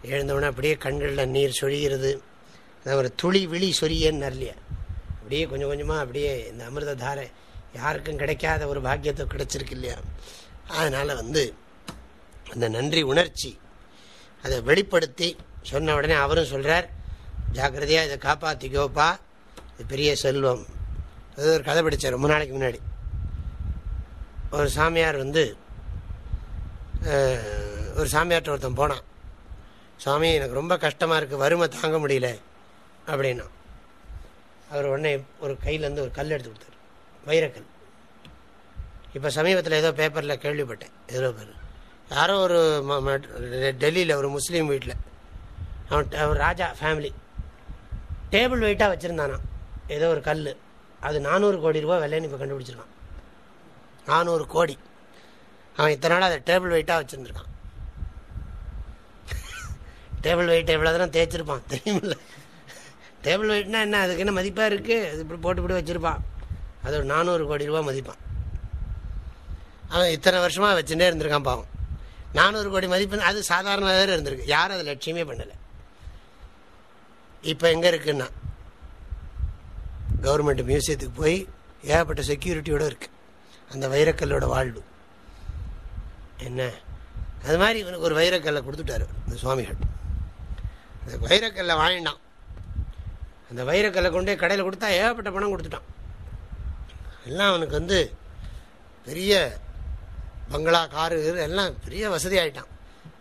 எழுந்தவுடனே அப்படியே கண்களில் நீர் சொழிகிறது ஒரு துளி விழி சொரியன்னு இல்லையா? அப்படியே கொஞ்சம் கொஞ்சமாக அப்படியே இந்த அமிர்த தாரை யாருக்கும் கிடைக்காத ஒரு பாக்கியத்தை கிடைச்சிருக்கு இல்லையா? அதனால் வந்து அந்த நன்றி உணர்ச்சி அதை வெளிப்படுத்தி சொன்ன உடனே அவரும் சொல்கிறார் ஜாக்கிரதையாக இதை காப்பாற்றிக்கோப்பா இது பெரிய செல்வம். அது ஒரு கதை படித்தார் ரொம்ப நாளைக்கு முன்னாடி. ஒரு சாமியார் வந்து ஒரு சாமியார்ட்ட ஒருத்தன் போனான். சாமி எனக்கு ரொம்ப கஷ்டமாக இருக்குது வறுமை தாங்க முடியல அப்படின்னா. அவர் உடனே ஒரு கையிலேருந்து ஒரு கல் எடுத்து கொடுத்தார் வைரக்கல். இப்போ சமீபத்தில் ஏதோ பேப்பரில் கேள்விப்பட்டேன் ஏதோ பேர். யாரோ ஒரு டெல்லியில் ஒரு முஸ்லீம் வீட்டில் அவன் ராஜா ஃபேமிலி டேபிள் வெயிட்டாக வச்சுருந்தானா. ஏதோ ஒரு கல் அது நானூறு கோடி ரூபா விலைன்னு இப்போ கண்டுபிடிச்சிருக்கான். நானூறு கோடி. அவன் இத்தனை நாள் அதை டேபிள் வெயிட்டாக வச்சுருந்துருக்கான். டேபிள் வெயிட் எவ்வளோ தான் தேய்ச்சிருப்பான் தெரியுமில்ல. டேபிள் வெயிட்னா என்ன? அதுக்கு என்ன மதிப்பாக இருக்குது அது இப்படி போட்டு இப்படி வச்சுருப்பான். அது ஒரு நானூறு கோடி ரூபா மதிப்பான். அவன் இத்தனை வருஷமாக வச்சுட்டே இருந்திருக்கான் பாவம். நானூறு கோடி மதிப்பு அது சாதாரண வேறு இருந்திருக்கு. யாரும் அதை லட்சியமே பண்ணலை. இப்போ எங்கே இருக்குன்னா கவர்மெண்ட் மியூசியத்துக்கு போய் ஏகப்பட்ட செக்யூரிட்டியோடு இருக்குது அந்த வைரக்கல்லோட வாழ்வு. என்ன? அது மாதிரி இவனுக்கு ஒரு வைரக்கல்லை கொடுத்துட்டாரு இந்த சுவாமிகள். அந்த வைரக்கல்லை வாங்கினான். அந்த வைரக்கல்லை கொண்டே கடையில் கொடுத்தா ஏகப்பட்ட பணம் கொடுத்துட்டான். எல்லாம் அவனுக்கு வந்து பெரிய பங்களா காரு எல்லாம் பெரிய வசதி ஆகிட்டான்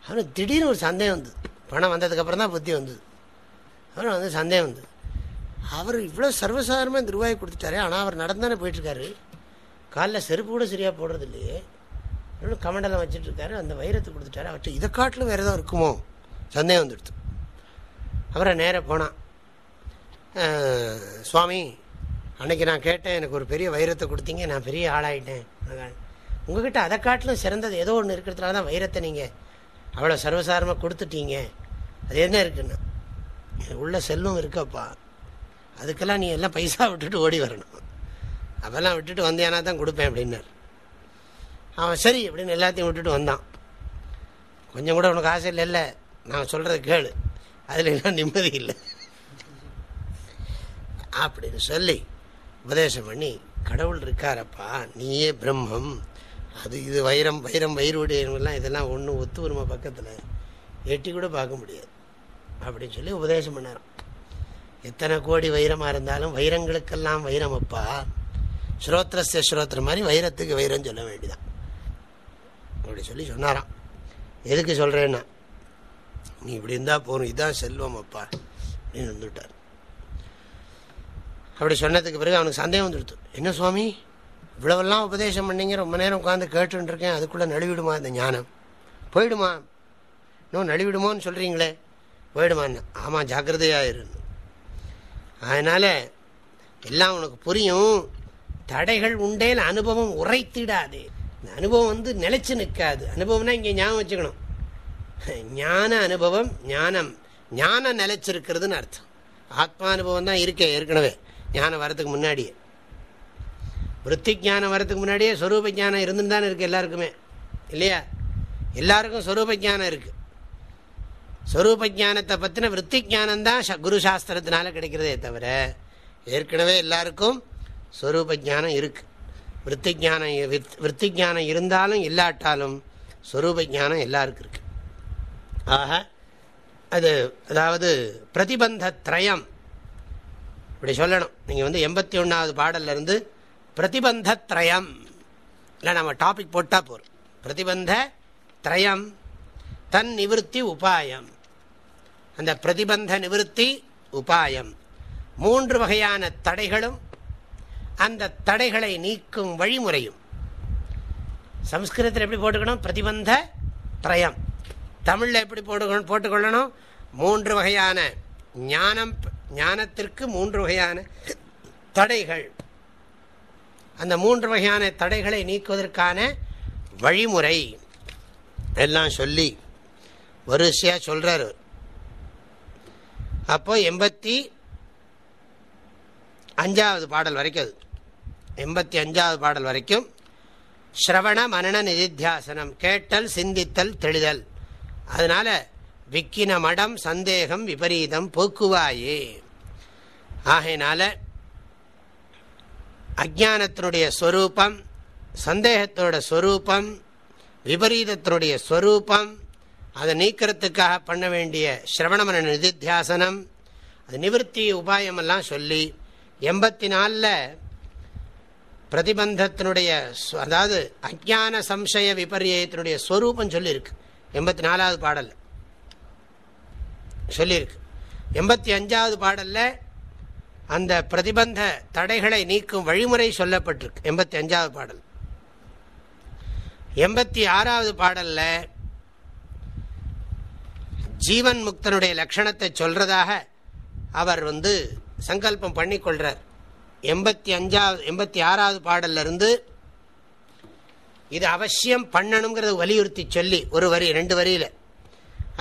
அவனுக்கு திடீர்னு ஒரு சந்தேகம் வந்தது. பணம் வந்ததுக்கப்புறம் தான் புத்தி வந்தது. அவனுக்கு வந்து சந்தேகம் வந்தது. அவர் இவ்வளோ சர்வசாதாரணமாக இந்த ரூபாய் கொடுத்துட்டாரு. ஆனால் அவர் நடந்தானே போயிட்டுருக்காரு. காலில் செருப்பு கூட சரியாக போடுறது இல்லையே இன்னும் கமண்டலம் வச்சுட்ருக்காரு அந்த வைரத்தை கொடுத்துட்டாரு. அவர்கிட்ட இதை காட்டிலும் வேறு ஏதோ இருக்குமோ? சந்தேகம் வந்துடுது அவரை நேராக போனான். சுவாமி அன்னைக்கு நான் கேட்டேன். எனக்கு ஒரு பெரிய வைரத்தை கொடுத்தீங்க. நான் பெரிய ஆளாயிட்டேன். உங்ககிட்ட அதை காட்டிலும் சிறந்தது ஏதோ ஒன்று இருக்கிறதுனால தான் வைரத்தை நீங்கள் அவ்வளோ சர்வசாரமாக கொடுத்துட்டீங்க. அது என்ன இருக்குன்னு உள்ள செல்லும் இருக்கப்பா. அதுக்கெல்லாம் நீ எல்லாம் பைசா விட்டுட்டு ஓடி வரணும். அதெல்லாம் விட்டுட்டு வந்தியானா தான் கொடுப்பேன் அப்படின்னார். அவன் சரி அப்படின்னு எல்லாத்தையும் விட்டுட்டு வந்தான். கொஞ்சம் கூட உனக்கு ஆசை இல்லை இல்லை நான் சொல்கிறத கேளு. அதில் எல்லாம் நிம்மதி இல்லை. அப்படின்னு சொல்லி உபதேசம் பண்ணி கடவுள் இருக்காரப்பா நீயே பிரம்மம். அது இது வைரம் வைரம் வயிறுடையவங்கெல்லாம் இதெல்லாம் ஒன்றும் ஒத்து வருமா பக்கத்தில்? எட்டி கூட பார்க்க முடியாது. அப்படின்னு சொல்லி உபதேசம் பண்ணார். எத்தனை கோடி வைரமாக இருந்தாலும் வைரங்களுக்கெல்லாம் வைரம் அப்பா. ஸ்ரோத்ரஸ்ய ஸ்ரோத்திரம் மாதிரி வைரத்துக்கு வைரம் சொல்ல வேண்டிதான் அப்படி சொல்லி சொன்னாராம். எதுக்கு சொல்கிறேன்னா நீ இப்படி இருந்தால் போகணும் இதுதான் செல்வம் அப்பா அப்படின்னு வந்துவிட்டார் அப்படி சொன்னதுக்கு பிறகு அவனுக்கு சந்தேகம் வந்துடுத்து. என்ன சுவாமி? இவ்வளவெல்லாம் உபதேசம் பண்ணிங்க ரொம்ப நேரம் உட்காந்து கேட்டுருக்கேன் அதுக்குள்ளே நழுவிடுமா இந்த ஞானம்? போயிடுமா? இன்னும் நழுவிடுமோன்னு சொல்கிறீங்களே போயிடுமான்னு ஆமாம் ஜாக்கிரதையாக இருந்து அதனால் எல்லாம் உனக்கு புரியும். தடைகள் உண்டேல் அனுபவம் உரைத்திடாது. இந்த அனுபவம் வந்து நிலைச்சு நிற்காது. அனுபவம்னா இங்கே ஞாபகம் வச்சுக்கணும். ஞான அனுபவம் ஞானம். ஞானம் நிலைச்சிருக்கிறதுன்னு அர்த்தம். ஆத்மானுபவம் தான் இருக்கேன் ஏற்கனவே. ஞானம் வரதுக்கு முன்னாடியே. விற்பி ஜானம் வரதுக்கு முன்னாடியே ஸ்வரூப ஜானம் இருந்துன்னு தானே இருக்குது எல்லாருக்குமே. இல்லையா? எல்லாருக்கும் ஸ்வரூப ஜானம் இருக்குது ஸ்வரூப ஜானத்தை பற்றின விற்பி ஜானந்தான் குரு சாஸ்திரத்தினால கிடைக்கிறதே தவிர ஏற்கனவே எல்லாருக்கும் ஸ்வரூப ஜானம் இருக்குது விற்பி ஜானம் விற்பி ஜானம் இருந்தாலும் இல்லாட்டாலும் ஸ்வரூப ஜானம் எல்லாருக்கும் இருக்கு. ஆக அது அதாவது பிரதிபந்த திரயம். இப்படி சொல்லணும். நீங்கள் வந்து எண்பத்தி ஒன்றாவது பாடல்லேருந்து பிரதிபந்தத்ரயம். இல்லை நம்ம டாபிக் போட்டால் போகிறோம் பிரதிபந்த திரயம் தன் நிவர்த்தி உபாயம். அந்த பிரதிபந்த நிவர்த்தி உபாயம். மூன்று வகையான தடைகளும் அந்த தடைகளை நீக்கும் வழிமுறையும். சம்ஸ்கிருதத்தில் எப்படி போட்டுக்கணும்? பிரதிபந்த திரயம் தமிழில் எப்படி போட்டுக்கணும் போட்டுக்கொள்ளணும்? மூன்று வகையான ஞானம் ஞானத்திற்கு மூன்று வகையான தடைகள். அந்த மூன்று வகையான தடைகளை நீக்குவதற்கான வழிமுறை. எல்லாம் சொல்லி வரிசையாக சொல்கிறார் அப்போ எண்பத்தி அஞ்சாவது பாடல் வரைக்கும் அது. எண்பத்தி அஞ்சாவது பாடல் வரைக்கும் ஸ்ரவண மனன நிதித்தியாசனம் கேட்டல் சிந்தித்தல் தெளிதல். அதனால விக்கின மடம் சந்தேகம் விபரீதம் போக்குவாயே. ஆகையினால அஜானத்தினுடைய ஸ்வரூபம் சந்தேகத்தோட ஸ்வரூபம் விபரீதத்தினுடைய ஸ்வரூபம் அதை நீக்கிறதுக்காக பண்ண வேண்டிய சிரவணமன நிதித்தியாசனம் அது நிவர்த்தி உபாயமெல்லாம் சொல்லி எண்பத்தி நாலில் பிரதிபந்தத்தினுடைய அதாவது அஜான சம்சய விபரியத்தினுடைய ஸ்வரூபம் சொல்லியிருக்கு. எண்பத்தி நாலாவது பாடல் சொல்லியிருக்கு. எண்பத்தி அஞ்சாவது பாடலில் அந்த பிரதிபந்த தடைகளை நீக்கும் வழிமுறை சொல்லப்பட்டிருக்கு. எண்பத்தி அஞ்சாவது பாடல். எண்பத்தி ஆறாவது பாடலில் ஜீவன் முக்தனுடைய லட்சணத்தை சொல்றதாக அவர் வந்து சங்கல்பம் பண்ணி கொள்றார். எண்பத்தி அஞ்சாவது எண்பத்தி ஆறாவது பாடல்ல இருந்து இது அவசியம் பண்ணணுங்கிறத வலியுறுத்தி சொல்லி ஒரு வரி ரெண்டு வரியில.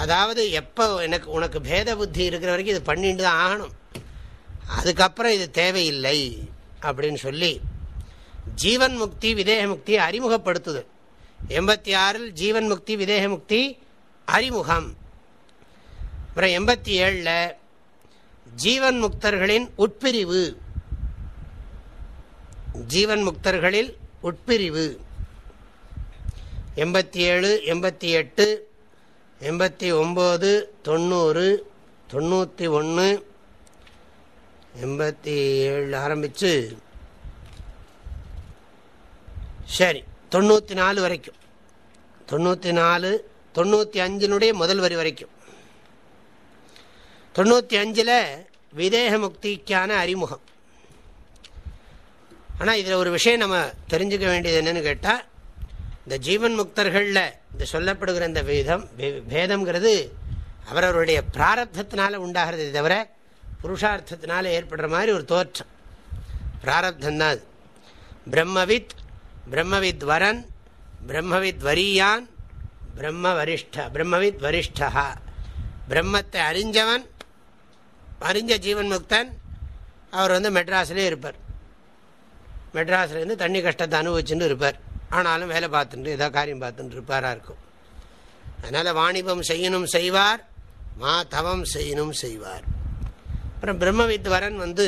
அதாவது எப்போ எனக்கு உனக்கு பேத புத்தி இருக்கிற வரைக்கும் இது பண்ணிட்டு தான் ஆகணும். அதுக்கப்புறம் இது தேவையில்லை அப்படின்னு சொல்லி ஜீவன் முக்தி விதேக முக்தி அறிமுகப்படுத்துது. எண்பத்தி ஆறில் ஜீவன் முக்தி விதேக முக்தி அறிமுகம். அப்புறம் எண்பத்தி ஏழில் ஜீவன் முக்தர்களின் உட்பிரிவு. ஜீவன் முக்தர்களில் உட்பிரிவு. எண்பத்தி ஏழு எண்பத்தி எட்டு எண்பத்தி ஒம்பது தொண்ணூறு தொண்ணூற்றி ஒன்று எண்பத்தி ஏழு ஆரம்பித்து சரி தொண்ணூற்றி நாலு வரைக்கும். தொண்ணூற்றி நாலு தொண்ணூற்றி அஞ்சினுடைய முதல் வரி வரைக்கும். தொண்ணூற்றி அஞ்சில் விதேக முக்திக்கான அறிமுகம். ஆனால் இதில் ஒரு விஷயம் நம்ம தெரிஞ்சுக்க வேண்டியது என்னென்னு கேட்டால் இந்த ஜீவன் முக்தர்களில் இந்த சொல்லப்படுகிற இந்த வேதம் பேதம்ங்கிறது அவரவருடைய பிராரப்தத்தினால உண்டாகிறது தவிர புருஷார்த்தத்தினால ஏற்படுற மாதிரி ஒரு தோற்றம். பிராரப்தம் தான் அது. பிரம்மவித் பிரம்மவித் வரன் பிரம்மவித் வரியான் பிரம்ம வரிஷ்ட பிரம்மவித் வரிஷ்டா பிரம்மத்தை அறிஞ்சவன் அறிஞ்ச ஜீவன் முக்தன் அவர் வந்து மெட்ராஸ்லேயே இருப்பார். மெட்ராஸ்லேருந்து தண்ணி கஷ்டத்தை அனுபவிச்சுட்டு இருப்பார். ஆனாலும் வேலை பார்த்துட்டு ஏதோ காரியம் பார்த்துட்டு இருப்பாராக இருக்கும். அதனால் வாணிபம் செய்யணும் செய்வார் மா தவம் செய்யணும் செய்வார். அப்புறம் பிரம்மவித் வரன் வந்து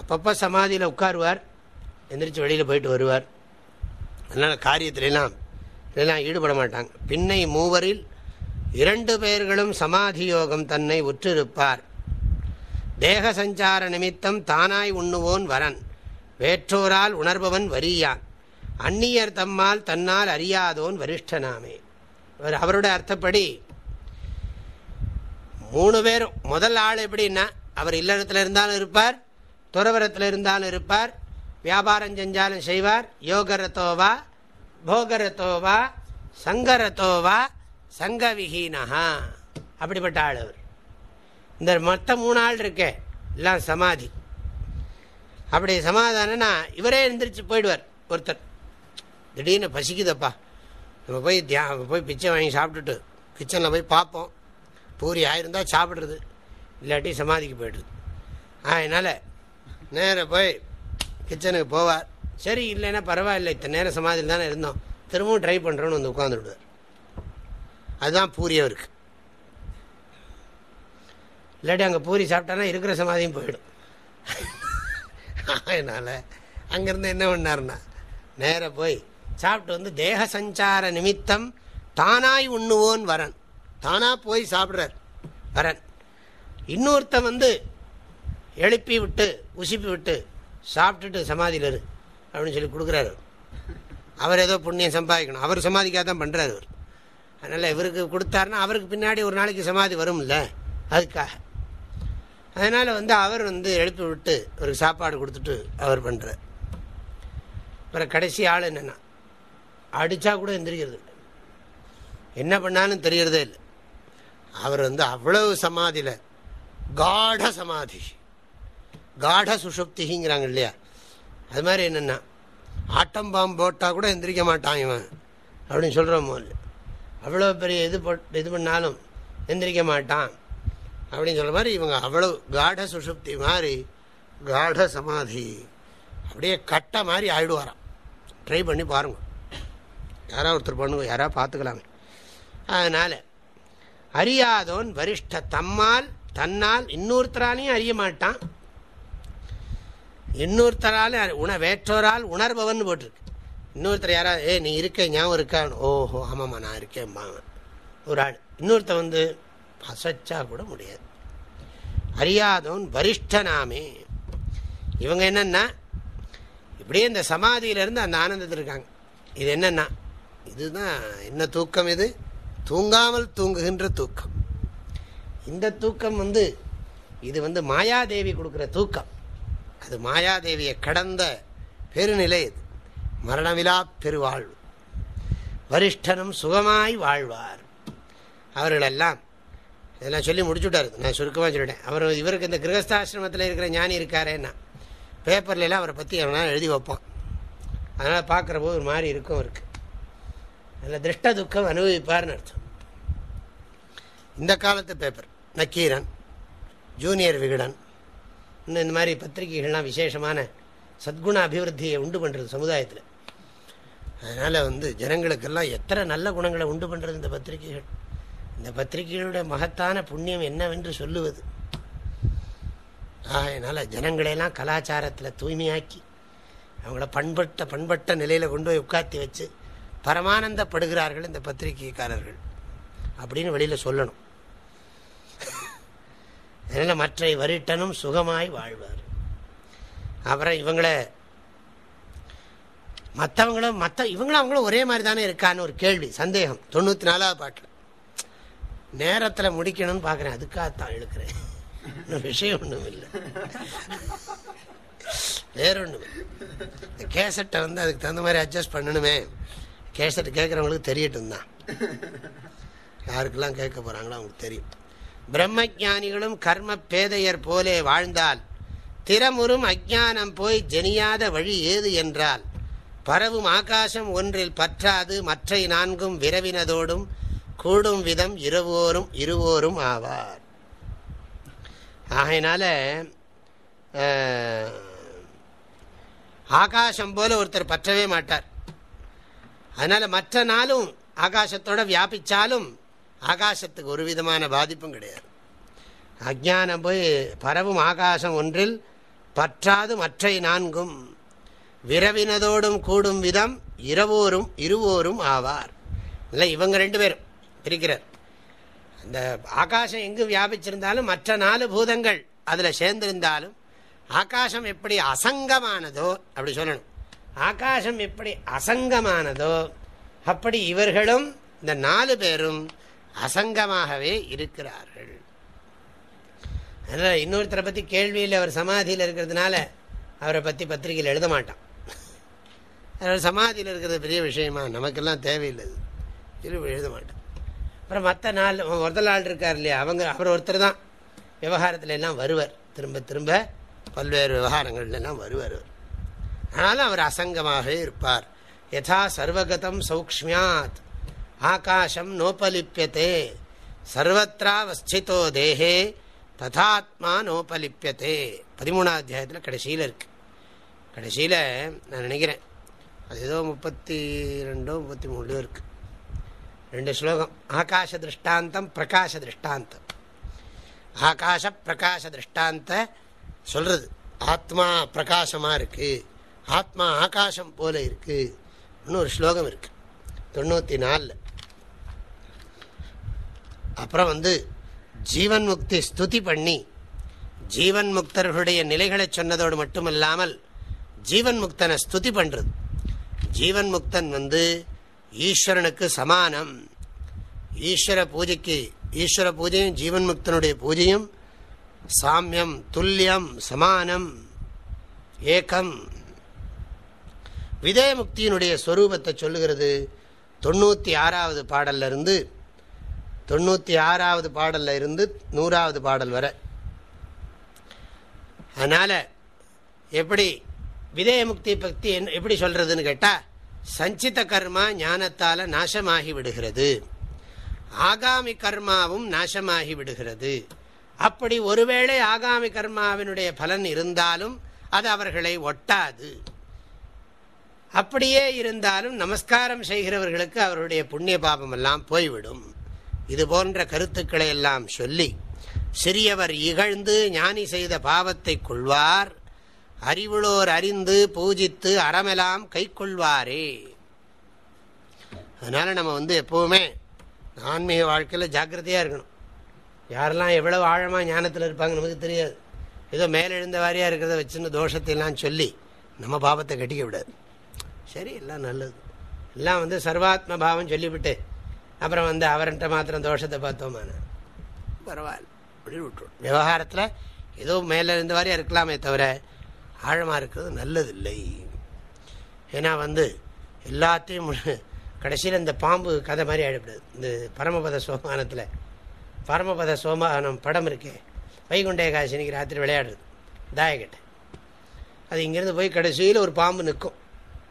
அப்பப்போ சமாதியில் உட்காருவார் எந்திரிச்சு வெளியில் போயிட்டு வருவார். அதனால் காரியத்திலெல்லாம் இதெல்லாம் ஈடுபட மாட்டாங்க. பின்னை மூவரில் இரண்டு பேர்களும் சமாதி யோகம் தன்னை உற்றிருப்பார். தேக சஞ்சார நிமித்தம் தானாய் உண்ணுவோன் வரன் வேற்றோரால் உணர்பவன் வரியான் அந்நியர் தம்மால் தன்னால் அறியாதோன் வரிஷ்டனாமே. அவருடைய அர்த்தப்படி மூணு பேரும் முதல் ஆள் எப்படின்னா அவர் இல்லறத்தில் இருந்தாலும் இருப்பார் துறவரத்தில் இருந்தாலும் இருப்பார் வியாபாரம் செஞ்சாலும் செய்வார் யோகரத்தோவா போகரத்தோவா சங்கரத்தோவா சங்கவிஹீனஹா. அப்படிப்பட்ட ஆள் அவர். இந்த மொத்த மூணு ஆள் இருக்கே எல்லாம் சமாதி. அப்படி சமாதானம்னா இவரே எழுந்திரிச்சு போயிடுவார் ஒருத்தர். திடீர்னு பசிக்குதப்பா. நம்ம போய் தியா போய் பிச்சை வாங்கி சாப்பிட்டுட்டு கிச்சனில் போய் பார்ப்போம். பூரி ஆயிருந்தால் சாப்பிட்றது. இல்லாட்டி சமாதிக்கு போயிடுது. அதனால் நேராக போய் கிச்சனுக்கு போவார். சரி இல்லைன்னா பரவாயில்ல இத்தனை நேரம் சமாதியில் தானே இருந்தோம். திரும்பவும் ட்ரை பண்ணுறோன்னு வந்து உட்காந்துடுவார் அதுதான் பூரி அவருக்கு. இல்லாட்டி அங்கே பூரி சாப்பிட்டானா இருக்கிற சமாதியும் போயிடும். அதனால் அங்கேருந்து என்ன பண்ணார்னா நேராக போய் சாப்பிட்டு வந்து தேக சஞ்சார நிமித்தம் தானாய் உண்ணுவோன் வரன். தானாக போய் சாப்பிட்றார். வரன். இன்னொருத்தன் வந்து எழுப்பி விட்டு உசிப்பி விட்டு சாப்பிட்டுட்டு சமாதியில் இரு அப்படின்னு சொல்லி கொடுக்குறாரு. அவர் ஏதோ புண்ணியம் சம்பாதிக்கணும். அவர் சமாதிக்காக தான் பண்ணுறாரு அவர் அதனால் இவருக்கு கொடுத்தாருன்னா அவருக்கு பின்னாடி ஒரு நாளைக்கு சமாதி வரும்ல அதுக்காக. அதனால் வந்து அவர் வந்து எழுப்பி விட்டு அவருக்கு சாப்பாடு கொடுத்துட்டு அவர் பண்ணுறார் அப்புறம் கடைசி ஆள் என்னென்னா அடித்தா கூட எந்திரிக்கிறது என்ன பண்ணாலும் தெரியறதே இல்லை. அவர் வந்து அவ்வளவு சமாதியில் காட சமாதி காட சுஷுப்திங்கிறாங்க இல்லையா அது மாதிரி என்னென்னா ஆட்டம் பாம்பு போட்டால் கூட எந்திரிக்க மாட்டான் இவன் அப்படின்னு சொல்கிறோம் போது அவ்வளோ பெரிய இது போட் இது பண்ணாலும் எந்திரிக்க மாட்டான் அப்படின்னு சொல்கிற மாதிரி இவங்க அவ்வளோ காட சுஷுப்தி மாதிரி காட சமாதி அப்படியே கட்டை மாதிரி ஆயிடுவாராம். ட்ரை பண்ணி பாருங்கள் யாராவது ஒருத்தர் பண்ணுங்க யாராவது பார்த்துக்கலாமே. அதனால் அறியாதோன் வரிஷ்ட தம்மால் தன்னால் இன்னொருத்தராலையும் அறிய மாட்டான். இன்னொருத்தரால் உண வேற்றோரால் உணர்பவன் போட்டிருக்கு. இன்னொருத்தர் யாராவது ஏ நீ இருக்க ஞாபகம் இருக்கான்னு ஓஹோ ஆமாம்மா நான் இருக்கேன்மா ஒரு ஆள். இன்னொருத்த வந்து அசைச்சா கூட முடியாது. அறியாதவன் வரிஷ்டனாமே. இவங்க என்னென்னா இப்படியே இந்த சமாதியிலிருந்து அந்த ஆனந்தத்தில் இருக்காங்க. இது என்னென்னா இதுதான் என்ன தூக்கம் இது? தூங்காமல் தூங்குகின்ற தூக்கம். இந்த தூக்கம் வந்து இது வந்து மாயாதேவி கொடுக்குற தூக்கம். அது மாயாதேவியை கடந்த பெருநிலை இது. மரணமிலா பெருவாழ்வு. வரிஷ்டனும் சுகமாய் வாழ்வார். அவர்களெல்லாம் இதெல்லாம் சொல்லி முடிச்சுட்டாரு. நான் சுருக்கமாக சொல்லிட்டேன். அவர் இவருக்கு இந்த கிரகஸ்தாசிரமத்தில் இருக்கிற ஞானி இருக்காரேன்னா பேப்பர்லாம் அவரை பற்றி அவனா எழுதி வைப்பான். அதனால் பார்க்குற போது ஒரு மாதிரி இருக்கும் இருக்கு அதில் திருஷ்ட துக்கம் அனுபவிப்பார்னு அர்த்தம். இந்த காலத்து பேப்பர் நக்கீரன் ஜூனியர் விகடன். இன்னும் இந்த மாதிரி பத்திரிகைகள்லாம் விசேஷமான சத்குண அபிவிருத்தியை உண்டு பண்ணுறது சமுதாயத்தில். அதனால் வந்து ஜனங்களுக்கெல்லாம் எத்தனை நல்ல குணங்களை உண்டு பண்ணுறது இந்த பத்திரிகைகள்? இந்த பத்திரிகைகளுடைய மகத்தான புண்ணியம் என்னவென்று சொல்லுவது. அதனால் ஜனங்களையெல்லாம் கலாச்சாரத்தில் தூய்மையாக்கி அவங்கள பண்பட்ட பண்பட்ட நிலையில் கொண்டு போய் உட்காத்தி வச்சு பரமானந்தப்படுகிறார்கள் இந்த பத்திரிகைக்காரர்கள். அப்படின்னு வெளியில் சொல்லணும். அதனால் மற்ற வரிட்டனும் சுகமாய் வாழ்வார். அப்புறம் இவங்களை மற்றவங்களும் மற்ற இவங்களும் அவங்களும் ஒரே மாதிரி தானே இருக்கான்னு ஒரு கேள்வி சந்தேகம். தொண்ணூற்றி நாலாவது பாட்டில் நேரத்தில் முடிக்கணும்னு பார்க்குறேன் அதுக்காகத்தான் எழுக்கிறேன் இன்னும் விஷயம் ஒன்றும் இல்லை. வேற ஒன்றும் கேசட்டை வந்து அதுக்கு தகுந்த மாதிரி அட்ஜஸ்ட் பண்ணணுமே. கேசட் கேட்குறவங்களுக்கு தெரியட்டும் தான் யாருக்கெல்லாம் கேட்க போகிறாங்களோ அவங்களுக்கு தெரியும். பிரம்மஜானிகளும் கர்ம பேதையர் போலே வாழ்ந்தால் திறமுறும் அஜானம் போய் ஜெனியாத வழி ஏது என்றால் பரவும் ஆகாசம் ஒன்றில் பற்றாது மற்றை நான்கும் விரவினதோடும் கூடும் விதம் இருவோரும் இருவோரும் ஆவார். ஆகையினால ஆகாசம் போல ஒருத்தர் பற்றவே மாட்டார். அதனால் மற்ற நாளும் ஆகாசத்தோட வியாபிச்சாலும் ஆகாசத்துக்கு ஒரு விதமான பாதிப்பும் கிடையாது. அஜானம் போய் பரவும் ஆகாசம் ஒன்றில் பற்றாது மற்றை நான்கும். விரவினதோடும் கூடும் விதம் இரவோரும் இருவோரும் ஆவார். இல்லை இவங்க ரெண்டு பேரும் பிரிக்கிறார் அந்த ஆகாசம் எங்கு வியாபிச்சிருந்தாலும் மற்ற நாலு பூதங்கள் அதில் சேர்ந்திருந்தாலும் ஆகாசம் எப்படி அசங்கமானதோ அப்படி சொல்லணும். ஆகாசம் எப்படி அசங்கமானதோ அப்படி இவர்களும் இந்த நாலு பேரும் அசங்கமாகவே இருக்கிறார்கள். அதனால் இன்னொருத்தரை பற்றி கேள்வியில் அவர் சமாதியில் இருக்கிறதுனால அவரை பற்றி பத்திரிகையில் எழுத மாட்டான். அவர் சமாதியில் இருக்கிறது பெரிய விஷயமா நமக்கெல்லாம் தேவையில்லை எழுத மாட்டான். அப்புறம் மற்ற நாள் ஒருத்தல் ஆள் இருக்கார் இல்லையா அவங்க அவர் ஒருத்தர் தான். விவகாரத்தில் எல்லாம் வருவர். திரும்ப திரும்ப பல்வேறு விவகாரங்கள்லாம் வருவார் ஆனாலும் அவர் அசங்கமாகவே இருப்பார். யதா சர்வகதம் சௌக்மியாத் ஆகாஷம் நோபலிப்பியதே சர்வத்திராவஸ்திதோ தேகே ததாத்மா நோபலிப்பியதே பதிமூணாவது அத்தியாயத்தில் கடைசியில் இருக்கு. கடைசியில் நான் நினைக்கிறேன். அது ஏதோ முப்பத்தி ரெண்டோ முப்பத்தி மூணுலோ இருக்கு. ரெண்டு ஸ்லோகம். ஆகாஷ திருஷ்டாந்தம் பிரகாஷ திருஷ்டாந்தம். ஆகாஷ பிரகாஷ திருஷ்டாந்த சொல்கிறது ஆத்மா பிரகாசமாக இருக்கு. ஆத்மா ஆகாசம் போல இருக்கு. ஒரு ஸ்லோகம் இருக்கு. தொண்ணூற்றி நாலில். அப்புறம் வந்து ஜீவன் முக்தி ஸ்துதி பண்ணி ஜீவன் முக்தர்களுடைய நிலைகளை சொன்னதோடு மட்டுமல்லாமல் ஜீவன் முக்தனை ஸ்துதி பண்ணுறது ஜீவன் முக்தன் வந்து ஈஸ்வரனுக்கு சமானம். ஈஸ்வர பூஜைக்கு ஈஸ்வர பூஜையும் ஜீவன் முக்தனுடைய பூஜையும் சாமியம் துல்லியம் சமானம் ஏக்கம். விதயமுக்தியினுடைய ஸ்வரூபத்தை சொல்லுகிறது தொண்ணூற்றி ஆறாவது பாடல்ல இருந்து தொண்ணூற்றி ஆறாவது பாடல்ல இருந்து நூறாவது பாடல் வரை. அதனால் எப்படி விதயமுக்தி பக்தி எப்படி சொல்றதுன்னு கேட்டால் சஞ்சித கர்மா ஞானத்தால் நாசமாகி விடுகிறது. ஆகாமி கர்மாவும் நாசமாகி விடுகிறது. அப்படி ஒருவேளை ஆகாமி கர்மாவினுடைய பலன் இருந்தாலும் அது அவர்களை ஒட்டாது. அப்படியே இருந்தாலும் நமஸ்காரம் செய்கிறவர்களுக்கு அவருடைய புண்ணிய பாபம் எல்லாம் போய்விடும். இது போன்ற கருத்துக்களை எல்லாம் சொல்லி சிறியவர் இகழ்ந்து ஞானி செய்த பாவத்தை கொள்வார். அறிவுளோர் அறிந்து பூஜித்து அறமெல்லாம் கை கொள்வாரே அதனால நம்ம வந்து எப்பவுமே ஆன்மீக வாழ்க்கையில் ஜாக்கிரதையாக இருக்கணும். யாரெல்லாம் எவ்வளவு ஆழமாக ஞானத்தில் இருப்பாங்க நமக்கு தெரியாது. ஏதோ மேலெழுந்த வாரியாக இருக்கிறத வச்சுன்னு தோஷத்தையெல்லாம் சொல்லி நம்ம பாவத்தை கட்டிக்க விடாது சரி எல்லாம் நல்லது. எல்லாம் வந்து சர்வாத்ம பாவம் சொல்லிவிட்டு அப்புறம் வந்து அவர்கிட்ட மாத்திரம் தோஷத்தை பார்த்தோமான பரவாயில்ல. அப்படின்னு விட்டுரும். விவகாரத்தில் ஏதோ மேலே இருந்த வாரியாக இருக்கலாமே தவிர ஆழமாக இருக்கிறது நல்லதில்லை. ஏன்னா வந்து எல்லாத்தையும் கடைசியில் இந்த பாம்பு கதை மாதிரி ஆகிடக்கூடாது இந்த பரமபத சோமானத்தில் பரமபத சோமானம் படம் இருக்கே. வைகுண்ட ஏகாசினிக்கு ராத்திரி விளையாடுறது. தாயக்கிட்ட அது இங்கேருந்து போய் கடைசியில் ஒரு பாம்பு நிற்கும்.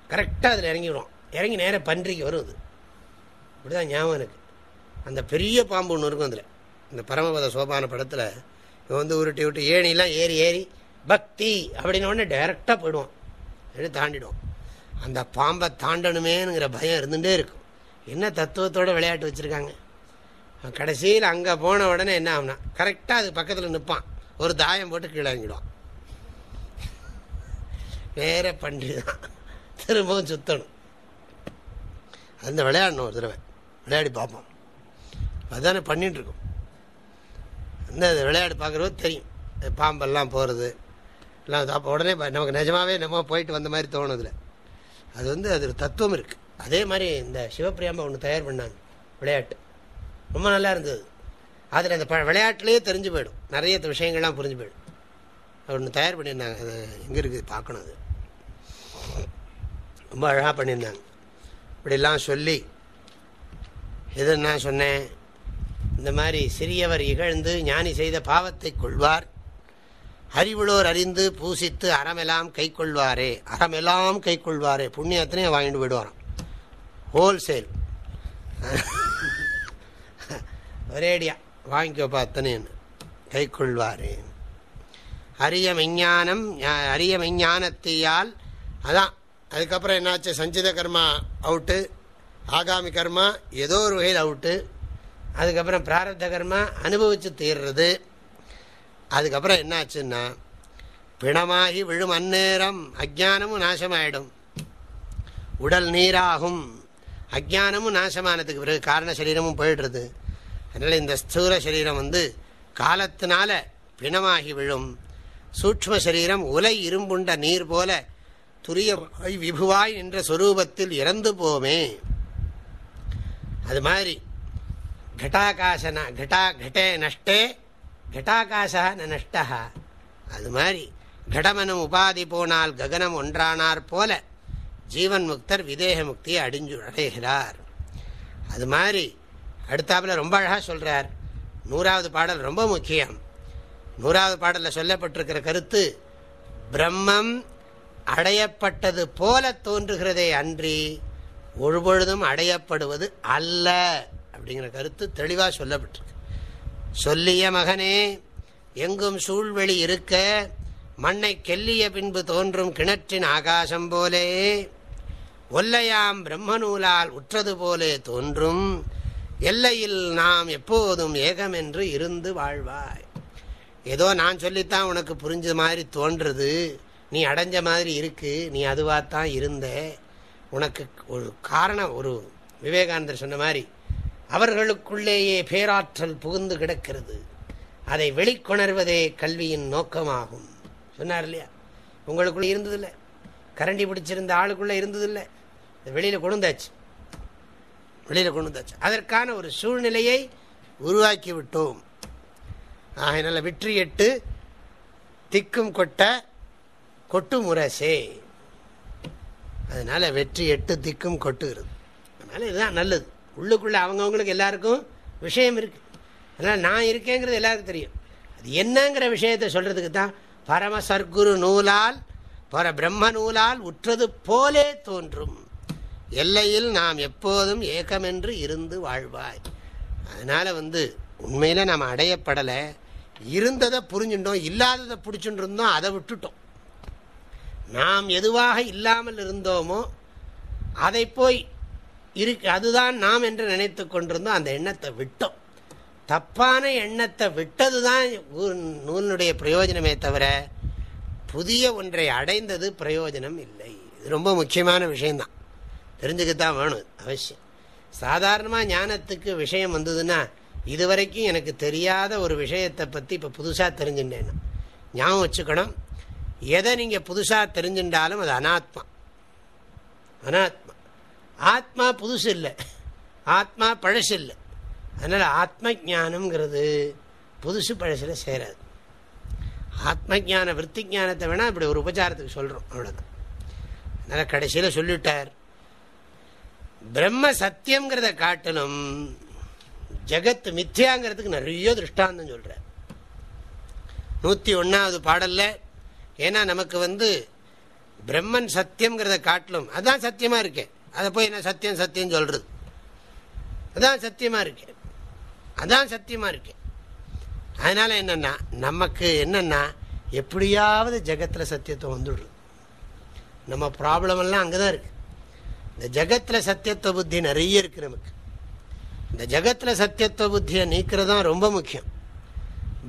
கரெக்டாக அதில் இறங்கிவிடும் இறங்கி நேராக பன்றிக்கு வரும் அப்படிதான் ஞாபகம் எனக்கு. அந்த பெரிய பாம்பு ஒன்று இருக்கும் அதில். இந்த பரமபத சோபான படத்தில் இவன் வந்து உருட்டி விட்டு ஏணிலாம் ஏறி ஏறி பக்தி! அப்படின்னு உடனே டைரெக்டாக போயிடுவான். அப்படின்னு தாண்டிடுவோம் அந்த பாம்பை தாண்டணுமேனுங்கிற பயம் இருந்துகிட்டே இருக்கும். என்ன தத்துவத்தோட விளையாட்டு வச்சுருக்காங்க? கடைசியில் அங்கே போன உடனே என்ன ஆகுனா கரெக்டாக அது பக்கத்தில் நிற்பான் ஒரு தாயம் போட்டு கீழே இறங்கிடுவான். வேற பன்றி தான் திரும்பவும் சுத்தணும். அந்த விளையாடணும் ஒரு தடவை. விளையாடி பார்ப்போம். அதுதானே பண்ணிட்டு இருக்கோம். அந்த விளையாடி பார்க்குறவோ தெரியும். பாம்பெல்லாம் போகிறது எல்லாம் அப்போ உடனே நமக்கு நிஜமாவே நம்ம போயிட்டு வந்த மாதிரி தோணுதில்ல அது வந்து அது தத்துவம் இருக்குது அதே மாதிரி இந்த சிவப்பிரியாம்பா ஒன்று தயார் பண்ணாங்க விளையாட்டு. ரொம்ப நல்லா இருந்தது. அதில் அந்த ப விளையாட்டுலேயே தெரிஞ்சு போயிடும். நிறைய விஷயங்கள்லாம் புரிஞ்சு போயிடும். ஒன்று தயார் பண்ணியிருந்தாங்க. அது எங்கே இருக்குது பார்க்கணும் அது. ரொம்ப அழகாக பண்ணியிருந்தாங்க. இப்படிலாம் சொல்லி எது நான் சொன்னேன்? இந்த மாதிரி சிறியவர் இகழ்ந்து ஞானி செய்த பாவத்தை கொள்வார். அறிவுளோர் அறிந்து பூசித்து அறமெல்லாம் கை கொள்வாரே. அறமெல்லாம் கை கொள்வாரே. புண்ணியத்தினையும் வாங்கிட்டு போயிடுவாராம். ஹோல்சேல் ஒரேடியா வாங்கிக்கோப்பா அத்தனைன்னு கை கொள்வாரே. அரிய மெஞ்ஞானம் அரிய மெஞ்ஞானத்தையால் அதான். அதுக்கப்புறம் என்னாச்சு? சஞ்சித கர்மா அவுட்டு ஆகாமி கர்மா ஏதோ ஒரு வகையில் அவுட்டு அதுக்கப்புறம் பிராரப்த கர்மா அனுபவித்து தீர்றது. அதுக்கப்புறம் என்னாச்சுன்னா பிணமாகி விழும் அந்நேரம் அஜானமும் நாசமாயிடும். உடல் நீராகும். அஜானமும் நாசமானதுக்கு பிறகு காரண சரீரமும் போயிடுறது. அதனால் இந்த ஸ்தூல சரீரம் வந்து காலத்தினால பிணமாகி விழும். சூக்ம சரீரம் உலை இரும்புண்ட நீர் போல துரிய விபுவாய் என்ற சொரூபத்தில் இறந்து போமே. அது மாதிரி கட்டாகாசனா கட்டா கட்டே நஷ்டே கட்டாகாசா நஷ்டா அது மாதிரி கடமனம் உபாதி போனால் ககனம் ஒன்றானார் போல ஜீவன் முக்தர் விதேக முக்தியை அடிஞ்சு அடைகிறார் அது மாதிரி அடுத்தாப்புல ரொம்ப அழகாக சொல்கிறார் நூறாவது பாடல் ரொம்ப முக்கியம் நூறாவது பாடலில் சொல்லப்பட்டிருக்கிற கருத்து பிரம்மம் அடையப்பட்டது போல தோன்றுகிறதே அன்றி ஒழுபொழுதும் அடையப்படுவது அல்ல அப்படிங்கிற கருத்து தெளிவாக சொல்லப்பட்டிருக்கு. சொல்லிய மகனே எங்கும் சூழ்வெளி இருக்க மண்ணை கெல்லிய பின்பு தோன்றும் கிணற்றின் ஆகாசம் போலே ஒல்லையாம் பிரம்மநூலால் உற்றது போலே தோன்றும் எல்லையில் நாம் எப்போதும் ஏகம் என்று இருந்து வாழ்வாய். ஏதோ நான் சொல்லித்தான் உனக்கு புரிஞ்ச மாதிரி தோன்றுறது நீ அடைஞ்ச மாதிரி இருக்கு நீ அதுவாகத்தான் இருந்தே உனக்கு ஒரு காரணம் ஒரு விவேகானந்தர் சொன்ன மாதிரி அவர்களுக்குள்ளேயே பேராற்றல் புகுந்து கிடக்கிறது. அதை வெளிக்கொணர்வதே கல்வியின் நோக்கமாகும். சொன்னார் இல்லையா? உங்களுக்குள்ள இருந்ததில்லை. கரண்டி பிடிச்சிருந்த ஆளுக்குள்ள இருந்ததில்லை. வெளியில் கொண்டுந்தாச்சு வெளியில் கொண்டுந்தாச்சு அதற்கான ஒரு சூழ்நிலையை உருவாக்கி விட்டோம். ஆகையினால வெற்றி எட்டு திக்கும் கொட்ட கொட்டு முரசே அதனால வெற்றி எட்டு திக்கும் கொட்டுகிறது. அதனால இதுதான் நல்லது. உள்ளுக்குள்ளே அவங்கவுங்களுக்கு எல்லாருக்கும் விஷயம் இருக்கு. அதனால் நான் இருக்கேங்கிறது எல்லாருக்கும் தெரியும். அது என்னங்கிற விஷயத்தை சொல்கிறதுக்கு தான் பரம சர்க்குரு நூலால் பர பிரம்ம நூலால் உற்றது போலே தோன்றும். எல்லையில் நாம் எப்போதும் ஏக்கமென்று இருந்து வாழ்வாய். அதனால் வந்து உண்மையில் நாம் அடையப்படலை. இருந்ததை புரிஞ்சுட்டோம் இல்லாததை பிடிச்சுட்டு இருந்தோம் அதை விட்டுட்டோம். நாம் எதுவாக இல்லாமல் இருந்தோமோ அதை போய் இருக்கு அதுதான் நாம் என்று நினைத்து கொண்டிருந்தோம். அந்த எண்ணத்தை விட்டோம். தப்பான எண்ணத்தை விட்டது தான் நூலினுடைய பிரயோஜனமே தவிர புதிய ஒன்றை அடைந்தது பிரயோஜனம் இல்லை. இது ரொம்ப முக்கியமான விஷயம்தான். தெரிஞ்சுக்கத்தான் வேணும் அவசியம். சாதாரணமாக ஞானத்துக்கு விஷயம் வந்ததுன்னா இதுவரைக்கும் எனக்கு தெரியாத ஒரு விஷயத்தை பற்றி இப்போ புதுசாக தெரிஞ்சுட்டேன் ஞாபகம் வச்சுக்கணும். எதை நீங்கள் புதுசாக தெரிஞ்சுட்டாலும் அது அனாத்மா. அனாத்மா. ஆத்மா புதுசு இல்லை. ஆத்மா பழசு இல்லை. அதனால் ஆத்ம ஜானம்ங்கிறது புதுசு பழசில் சேராது. ஆத்ம ஜான விற்பி ஜானத்தை வேணால் இப்படி ஒரு உபச்சாரத்துக்கு சொல்கிறோம் அவ்வளோதான் அதனால் கடைசியில் சொல்லிவிட்டார் பிரம்ம சத்தியங்கிறத காட்டிலும் ஜெகத் மித்யாங்கிறதுக்கு நிறைய திருஷ்டாந்தம் சொல்கிறார் நூற்றி ஒன்றாவது பாடலில் ஏன்னா நமக்கு வந்து பிரம்மன் சத்தியம்ங்கிறத காட்டிலும் அதுதான் சத்தியமாக இருக்கேன் அதை போய் என்ன சத்தியம் சத்தியம் சொல்கிறது அதான் சத்தியமாக இருக்கேன் அதான் சத்தியமாக இருக்கேன் அதனால் என்னென்னா நமக்கு என்னென்னா எப்படியாவது ஜகத்தில் சத்தியத்தை வந்துடுறது நம்ம ப்ராப்ளம் எல்லாம் அங்கதான் இருக்குது இந்த ஜகத்தில் சத்தியத்துவ புத்தி நிறைய இருக்குது நமக்கு. இந்த ஜகத்தில் சத்தியத்துவ புத்தியை நீக்கிறது தான் ரொம்ப முக்கியம்.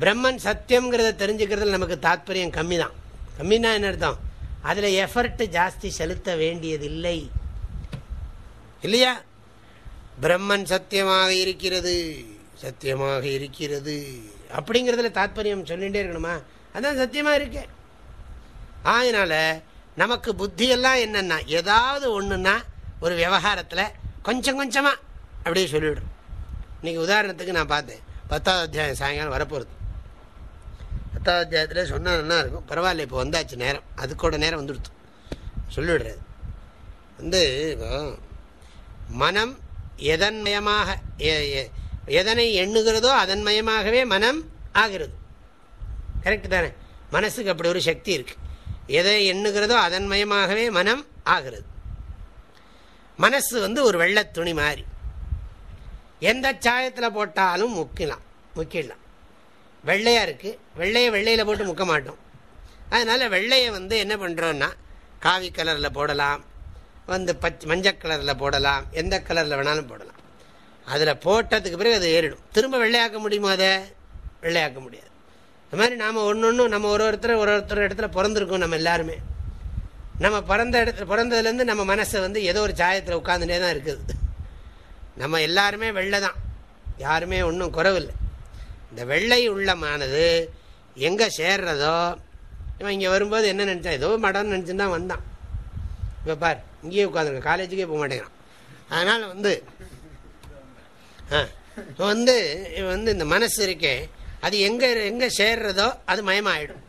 பிரம்மன் சத்தியம்ங்கிறத தெரிஞ்சுக்கிறதுல நமக்கு தாத்பரியம் கம்மி தான் கம்மின்னா என்ன அர்த்தம் அதில் எஃபர்ட் ஜாஸ்தி செலுத்த வேண்டியதில்லை. இல்லையா? பிரம்மன் சத்தியமாக இருக்கிறது சத்தியமாக இருக்கிறது. அப்படிங்கிறதுல தாத்பரியம் சொல்லிகிட்டே இருக்கணுமா? அதான் சத்தியமாக இருக்கு. அதனால நமக்கு புத்தியெல்லாம் என்னென்னா ஏதாவது ஒன்றுன்னா ஒரு விவகாரத்தில் கொஞ்சம் கொஞ்சமாக அப்படியே சொல்லிவிடும் இன்றைக்கி உதாரணத்துக்கு நான் பார்த்தேன். பத்தாவது அத்தியாயம் சாயங்காலம் வரப்போகிறது பத்தாவது அத்தியாயத்தில் சொன்னால் நல்லா இருக்கும். பரவாயில்ல இப்போ வந்தாச்சு நேரம். அதுக்கோட நேரம் வந்துடுத்து. சொல்லிவிடுறது. வந்து மனம் எதன்மயமாக எதனை எண்ணுகிறதோ அதன் மயமாகவே மனம் ஆகிறது. கரெக்டு தானே? மனசுக்கு அப்படி ஒரு சக்தி இருக்குது எதை எண்ணுகிறதோ அதன் மயமாகவே மனம் ஆகிறது. மனசு வந்து ஒரு வெள்ளை துணி மாதிரி. எந்த சாயத்தில் போட்டாலும் முக்கலாம் முக்கிடலாம் வெள்ளையாக இருக்குது வெள்ளையை வெள்ளையில் போட்டு முக்க மாட்டோம். அதனால் வெள்ளையை வந்து என்ன பண்ணுறோன்னா காவி கலரில் போடலாம். வந்து பச் மஞ்சள் கலரில் போடலாம். எந்த கலரில் வேணாலும் போடலாம். அதில் போட்டதுக்கு பிறகு அது ஏறிடும். திரும்ப வெள்ளையாக்க முடியுமா அதை? வெள்ளையாக்க முடியாது. இந்த மாதிரி நாம் ஒன்று ஒன்று நம்ம ஒரு ஒருத்தர் ஒரு ஒருத்தர் இடத்துல பிறந்திருக்கோம் நம்ம எல்லாருமே. நம்ம பிறந்த இடத்துல பிறந்ததுலேருந்து நம்ம மனசை வந்து ஏதோ ஒரு சாயத்தில் உட்காந்துட்டே தான் இருக்குது. நம்ம எல்லாருமே வெள்ளை தான் யாருமே ஒன்றும் குறவில்லை. இந்த வெள்ளை உள்ளமானது எங்கே சேர்றதோ? இவன் இங்கே வரும்போது என்ன நினச்சான்? ஏதோ மடம்னு நினச்சுன்னு தான் வந்தான். இப்போ பார் இங்கேயே உட்காந்துருக்க காலேஜுக்கே போக மாட்டேங்கிறான். அதனால் வந்து ஆ வந்து வந்து இந்த மனசு இருக்கே அது எங்கே எங்கே சேர்றதோ அது மயமாயிடும்.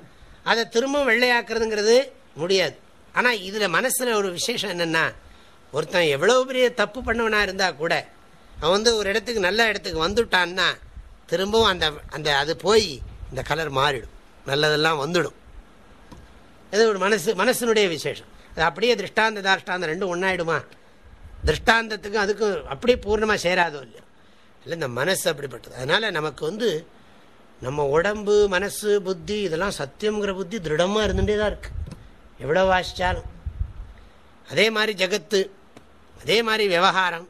அதை திரும்பவும் வெள்ளையாக்குறதுங்கிறது முடியாது. ஆனால் இதில் மனசில் ஒரு விசேஷம் என்னென்னா ஒருத்தன் எவ்வளோ பெரிய தப்பு பண்ணவனாக இருந்தால் கூட அவன் வந்து ஒரு இடத்துக்கு நல்ல இடத்துக்கு வந்துட்டான்னா திரும்பவும் அந்த அந்த அது போய் இந்த கலர் மாறிடும். நல்லதெல்லாம் வந்துடும். இது ஒரு மனசு மனசனுடைய விசேஷம். அது அப்படியே திருஷ்டாந்த தாஷ்டாந்தம் ரெண்டும் ஒன்றாயிடுமா திருஷ்டாந்தத்துக்கும் அதுக்கும் அப்படியே பூர்ணமாக சேராதோ இல்லையோ? இல்லை இந்த மனசு அப்படிப்பட்டது. அதனால் நமக்கு வந்து நம்ம உடம்பு மனசு புத்தி இதெல்லாம் சத்தியங்கிற புத்தி திருடமாக இருந்துகிட்டே தான் இருக்குது எவ்வளோ வாசித்தாலும் அதே மாதிரி ஜகத்து அதே மாதிரி விவகாரம்.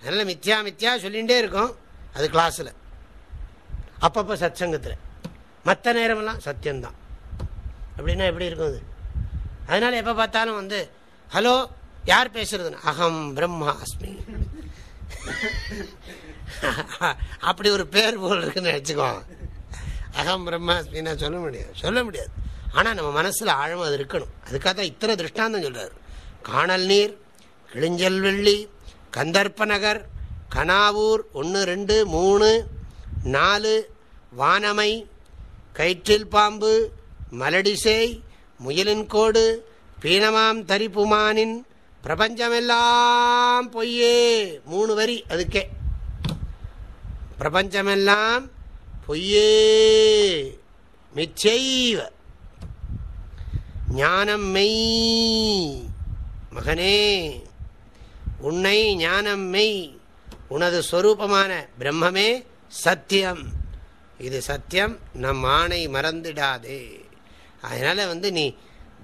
அதனால் மித்யா மித்யா சொல்லிகிட்டே இருக்கோம். அது கிளாஸில் அப்பப்போ சத் சங்கத்தில் மற்ற நேரமெல்லாம் சத்தியம்தான். அப்படின்னா எப்படி இருக்கும் அது? அதனால் எப்போ பார்த்தாலும் வந்து ஹலோ யார் பேசுறதுன்னு? அகம் பிரம்மா அஸ்மி. அப்படி ஒரு பேர் போல் இருக்குன்னு நினச்சிக்கோ அகம் பிரம்மாஸ்மின்னா சொல்ல முடியாது. சொல்ல முடியாது. ஆனால் நம்ம மனசில் ஆழம் அது இருக்கணும். அதுக்காக தான் இத்தனை திருஷ்டாந்தம் சொல்கிறார் காணல் நீர் கிழிஞ்சல் வெள்ளி கந்தர்ப்ப நகர் கனாவூர் ஒன்று ரெண்டு மூணு நாலு வானமை கயிற்றில் பாம்பு மலடிசேய் முயலின் கோடு பீனமாம் தரிப்புமானின் பிரபஞ்சமெல்லாம் பொய்யே. மூணு வரி அதுக்கே. பிரபஞ்சமெல்லாம் பொய்யே. மிச்சைவ. ஞானம் மெய். மகனே உன்னை ஞானம் மெய். உனது ஸ்வரூபமான பிரம்மமே சத்தியம். இது சத்தியம். நம் ஆணை மறந்துடாதே. அதனால வந்து நீ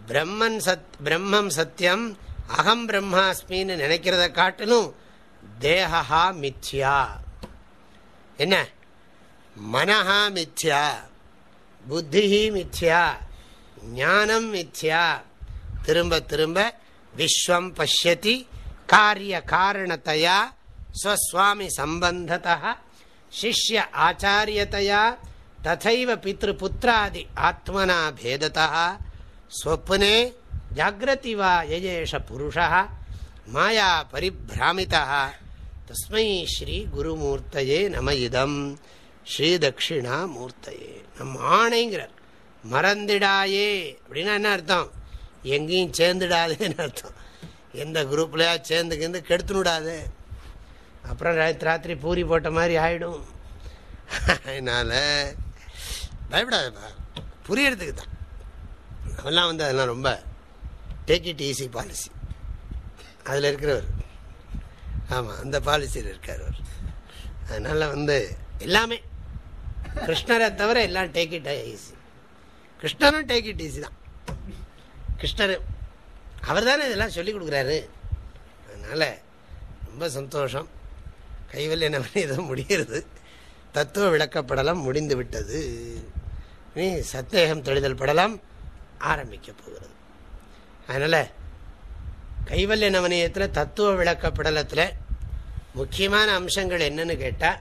பிரம்மன் சத் பிரம்மம் சத்தியம் அகம் பிரம்மாஸ்மின்னு நினைக்கிறத காட்டிலும் தேகா மித்யா. என்ன? மனஹா மித்யா. புத்தி மித்யா. ஞானம் மித்யா. திரும்ப திரும்ப விஸ்வம் பசியதி காரிய காரணத்தையா ஸ்வஸ்வாமி சம்பந்ததா சிஷ்ய ஆச்சாரியதையா ததைவ பித்ருபுத்திராதி ஆத்மனா பேதத்தா ஸ்வப்னே ஜாகிரதி வா யஜேஷ புருஷா. மாயா பரிபிராமிதா. தஸ்மை ஸ்ரீ குருமூர்த்தையே நம இதம் ஸ்ரீ தட்சிணா மூர்த்தையே. நம் ஆணைங்கிறார். மறந்துடாயே. அப்படின்னா என்ன அர்த்தம்? எங்கேயும் சேர்ந்துடாதேன்னு அர்த்தம். எந்த குரூப்லையா சேர்ந்துக்கிந்து கெடுத்துனுடாது. அப்புறம் ராத்திரி பூரி போட்ட மாதிரி ஆகிடும் அதனால் பயப்படாதப்பா. புரியறதுக்கு தான் அவெல்லாம் வந்து அதெல்லாம் ரொம்ப டேக் இட் ஈஸி பாலிசி அதில் இருக்கிறவர். ஆமாம் அந்த பாலிசியில் இருக்கார் அவர். அதனால் வந்து எல்லாமே. கிருஷ்ணரை தவிர எல்லாம் டேக் இட் ஈஸி கிருஷ்ணரும் டேக் இட் ஈஸி தான். கிருஷ்ணர். அவர் தானே இதெல்லாம் சொல்லி கொடுக்குறாரு. அதனால் ரொம்ப சந்தோஷம். கைவல்ய நவனி முடிகிறது. தத்துவ விளக்கப்படலாம் முடிந்து விட்டது. நீ சத்தேகம் தெளிதல் படலாம் ஆரம்பிக்க போகிறது. அதனால் கைவல்ய நவனியத்தில் தத்துவ விளக்கப்படலத்தில் முக்கியமான அம்சங்கள் என்னன்னு கேட்டால்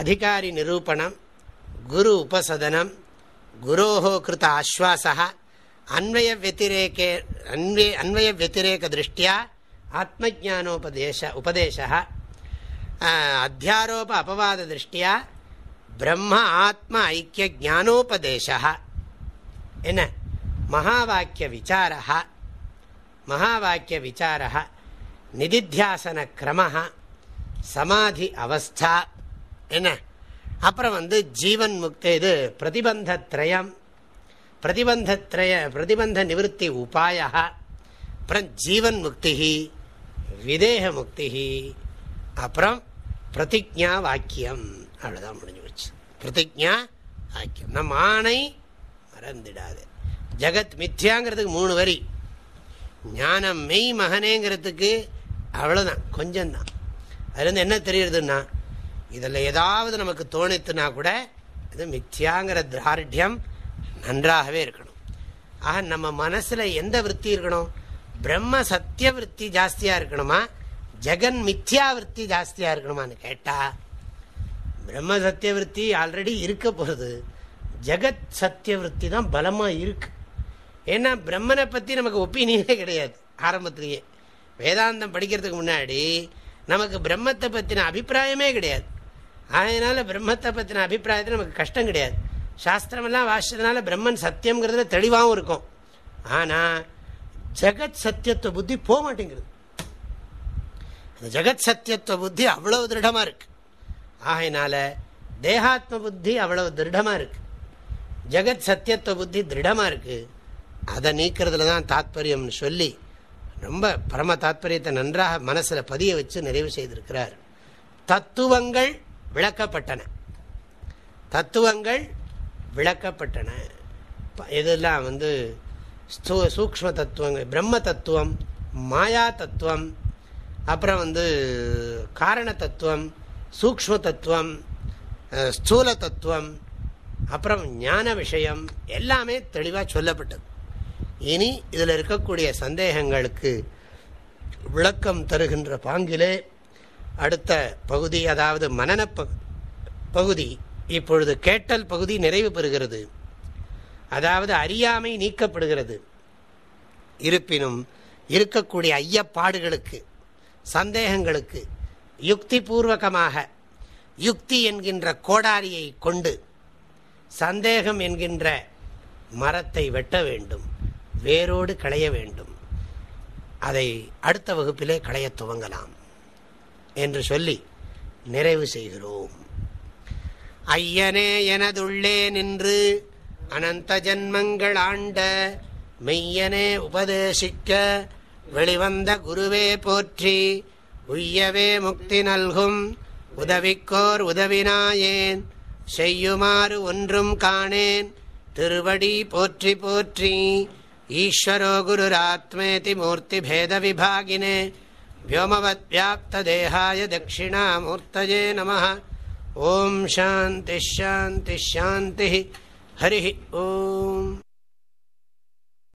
அதிகாரி நிரூபணம் குரு உபசதனம் குரோஹோ கிருத்த ஆஸ்வாசா அன்வய வத்திரேகே அன்வய அன்வய வத்திரேக திருஷ்டியா ஆத்ம ஜானோபதேச உபதேச அத்தியாரோப அபவாத திருஷ்டியா பிரம்ம ஆத்ம ஐக்கிய ஜானோபதேச என்ன மகா வாக்கிய விசாரா மகா வாக்கிய விசாரா நிதித்தியாசன கிரம சமாதி அவஸ்தா என்ன அப்புறம் வந்து ஜீவன் முக்தி இது பிரதிபந்தத்ரயம் பிரதிபந்தத்ரய பிரதிபந்த நிவர்த்தி உபாய அப்புறம் ஜீவன் முக்தி விதேக முக்தி அப்புறம் பிரதிஜா வாக்கியம். அவ்வளோதான் முடிஞ்சு போச்சு. பிரதிஜா வாக்கியம். நம் ஆணை மறந்துடாது. ஜெகத் மித்யாங்கிறதுக்கு மூணு வரி. ஞானம் மெய் மகனேங்கிறதுக்கு அவ்வளோதான் கொஞ்சம்தான். அதுலேருந்து என்ன தெரியுதுன்னா இதில் ஏதாவது நமக்கு தோணித்துனா கூட இது மித்யாங்கிற தார்டியம் நன்றாகவே இருக்கணும். ஆக நம்ம மனசில் எந்த விற்பி இருக்கணும்? பிரம்ம சத்திய விற்பி ஜாஸ்தியாக இருக்கணுமா? ஜெகன் மித்யா விற்பி ஜாஸ்தியாக இருக்கணுமான்னு கேட்டால் பிரம்ம சத்திய விற்பி ஆல்ரெடி இருக்க போகிறது ஜெகத் சத்திய விற்பி தான் பலமாக இருக்கு. ஏன்னா பிரம்மனை பற்றி நமக்கு ஒப்பீனியனே கிடையாது ஆரம்பத்திலேயே. வேதாந்தம் படிக்கிறதுக்கு முன்னாடி நமக்கு பிரம்மத்தை பற்றின அபிப்பிராயமே கிடையாது. அதனால பிரம்மத்தை பற்றின அபிப்பிராயத்தில் நமக்கு கஷ்டம் கிடையாது. சாஸ்திரமெல்லாம் வாசிச்சதுனால பிரம்மன் சத்தியம்ங்கிறதுல தெளிவாகவும் இருக்கும். ஆனால் ஜெகத் சத்தியத்துவ புத்தி போக மாட்டேங்கிறது அந்த ஜெகத் சத்தியத்துவ புத்தி அவ்வளவு திருடமாக இருக்கு. ஆகையினால தேகாத்ம புத்தி அவ்வளவு திருடமாக இருக்கு. ஜெகத் சத்தியத்துவ புத்தி திருடமாக இருக்கு. அதை நீக்கிறதுல தான் தாத்பரியம்னு சொல்லி ரொம்ப பரம தாத்பரியத்தை நன்றாக மனசில் பதிய வச்சு நிறைவு செய்திருக்கிறார். தத்துவங்கள் விளக்கப்பட்டன. தத்துவங்கள் விளக்கப்பட்டன. இதெல்லாம் வந்து ஸ்தூ சூக்ம தத்துவங்கள் பிரம்ம தத்துவம் மாயா தத்துவம் அப்புறம் வந்து காரண தத்துவம் சூக்ம தத்துவம் ஸ்தூல தத்துவம் அப்புறம் ஞான விஷயம் எல்லாமே தெளிவாக சொல்லப்பட்டது. இனி இதில் இருக்கக்கூடிய சந்தேகங்களுக்கு விளக்கம் தருகின்ற பாங்கிலே அடுத்த பகுதி அதாவது மனன பகுதி இப்பொழுது கேட்டல் பகுதி நிறைவு பெறுகிறது. அதாவது அறியாமை நீக்கப்படுகிறது. இருப்பினும் இருக்கக்கூடிய ஐயப்பாடுகளுக்கு சந்தேகங்களுக்கு யுக்தி பூர்வகமாக யுக்தி என்கின்ற கோடாரியை கொண்டு சந்தேகம் என்கின்ற மரத்தை வெட்ட வேண்டும் வேரோடு களைய வேண்டும். அதை அடுத்த வகுப்பிலே களைய துவங்கலாம் என்று சொல்லி நிறைவு செய்கிறோம். ஐயனே எனதுள்ளே நின்று அனந்த ஜன்மங்கள் ஆண்ட மெய்யனே உபதேசிக்க வெளிவந்த குருவே போற்றி உய்யவே முக்தி நல்கும் உதவிக்கோர் உதவினாயேன் செய்யுமாறு ஒன்றும் காணேன் திருவடி போற்றி போற்றி ஈஸ்வரோ குருராத்மேதி மூர்த்தி பேத விபாகினே व्योमवद्व्याप्तदेहाय दक्षिणामूर्तये नमः ॐ शान्तिश्शान्तिश्शान्तिः हरिः ओम्।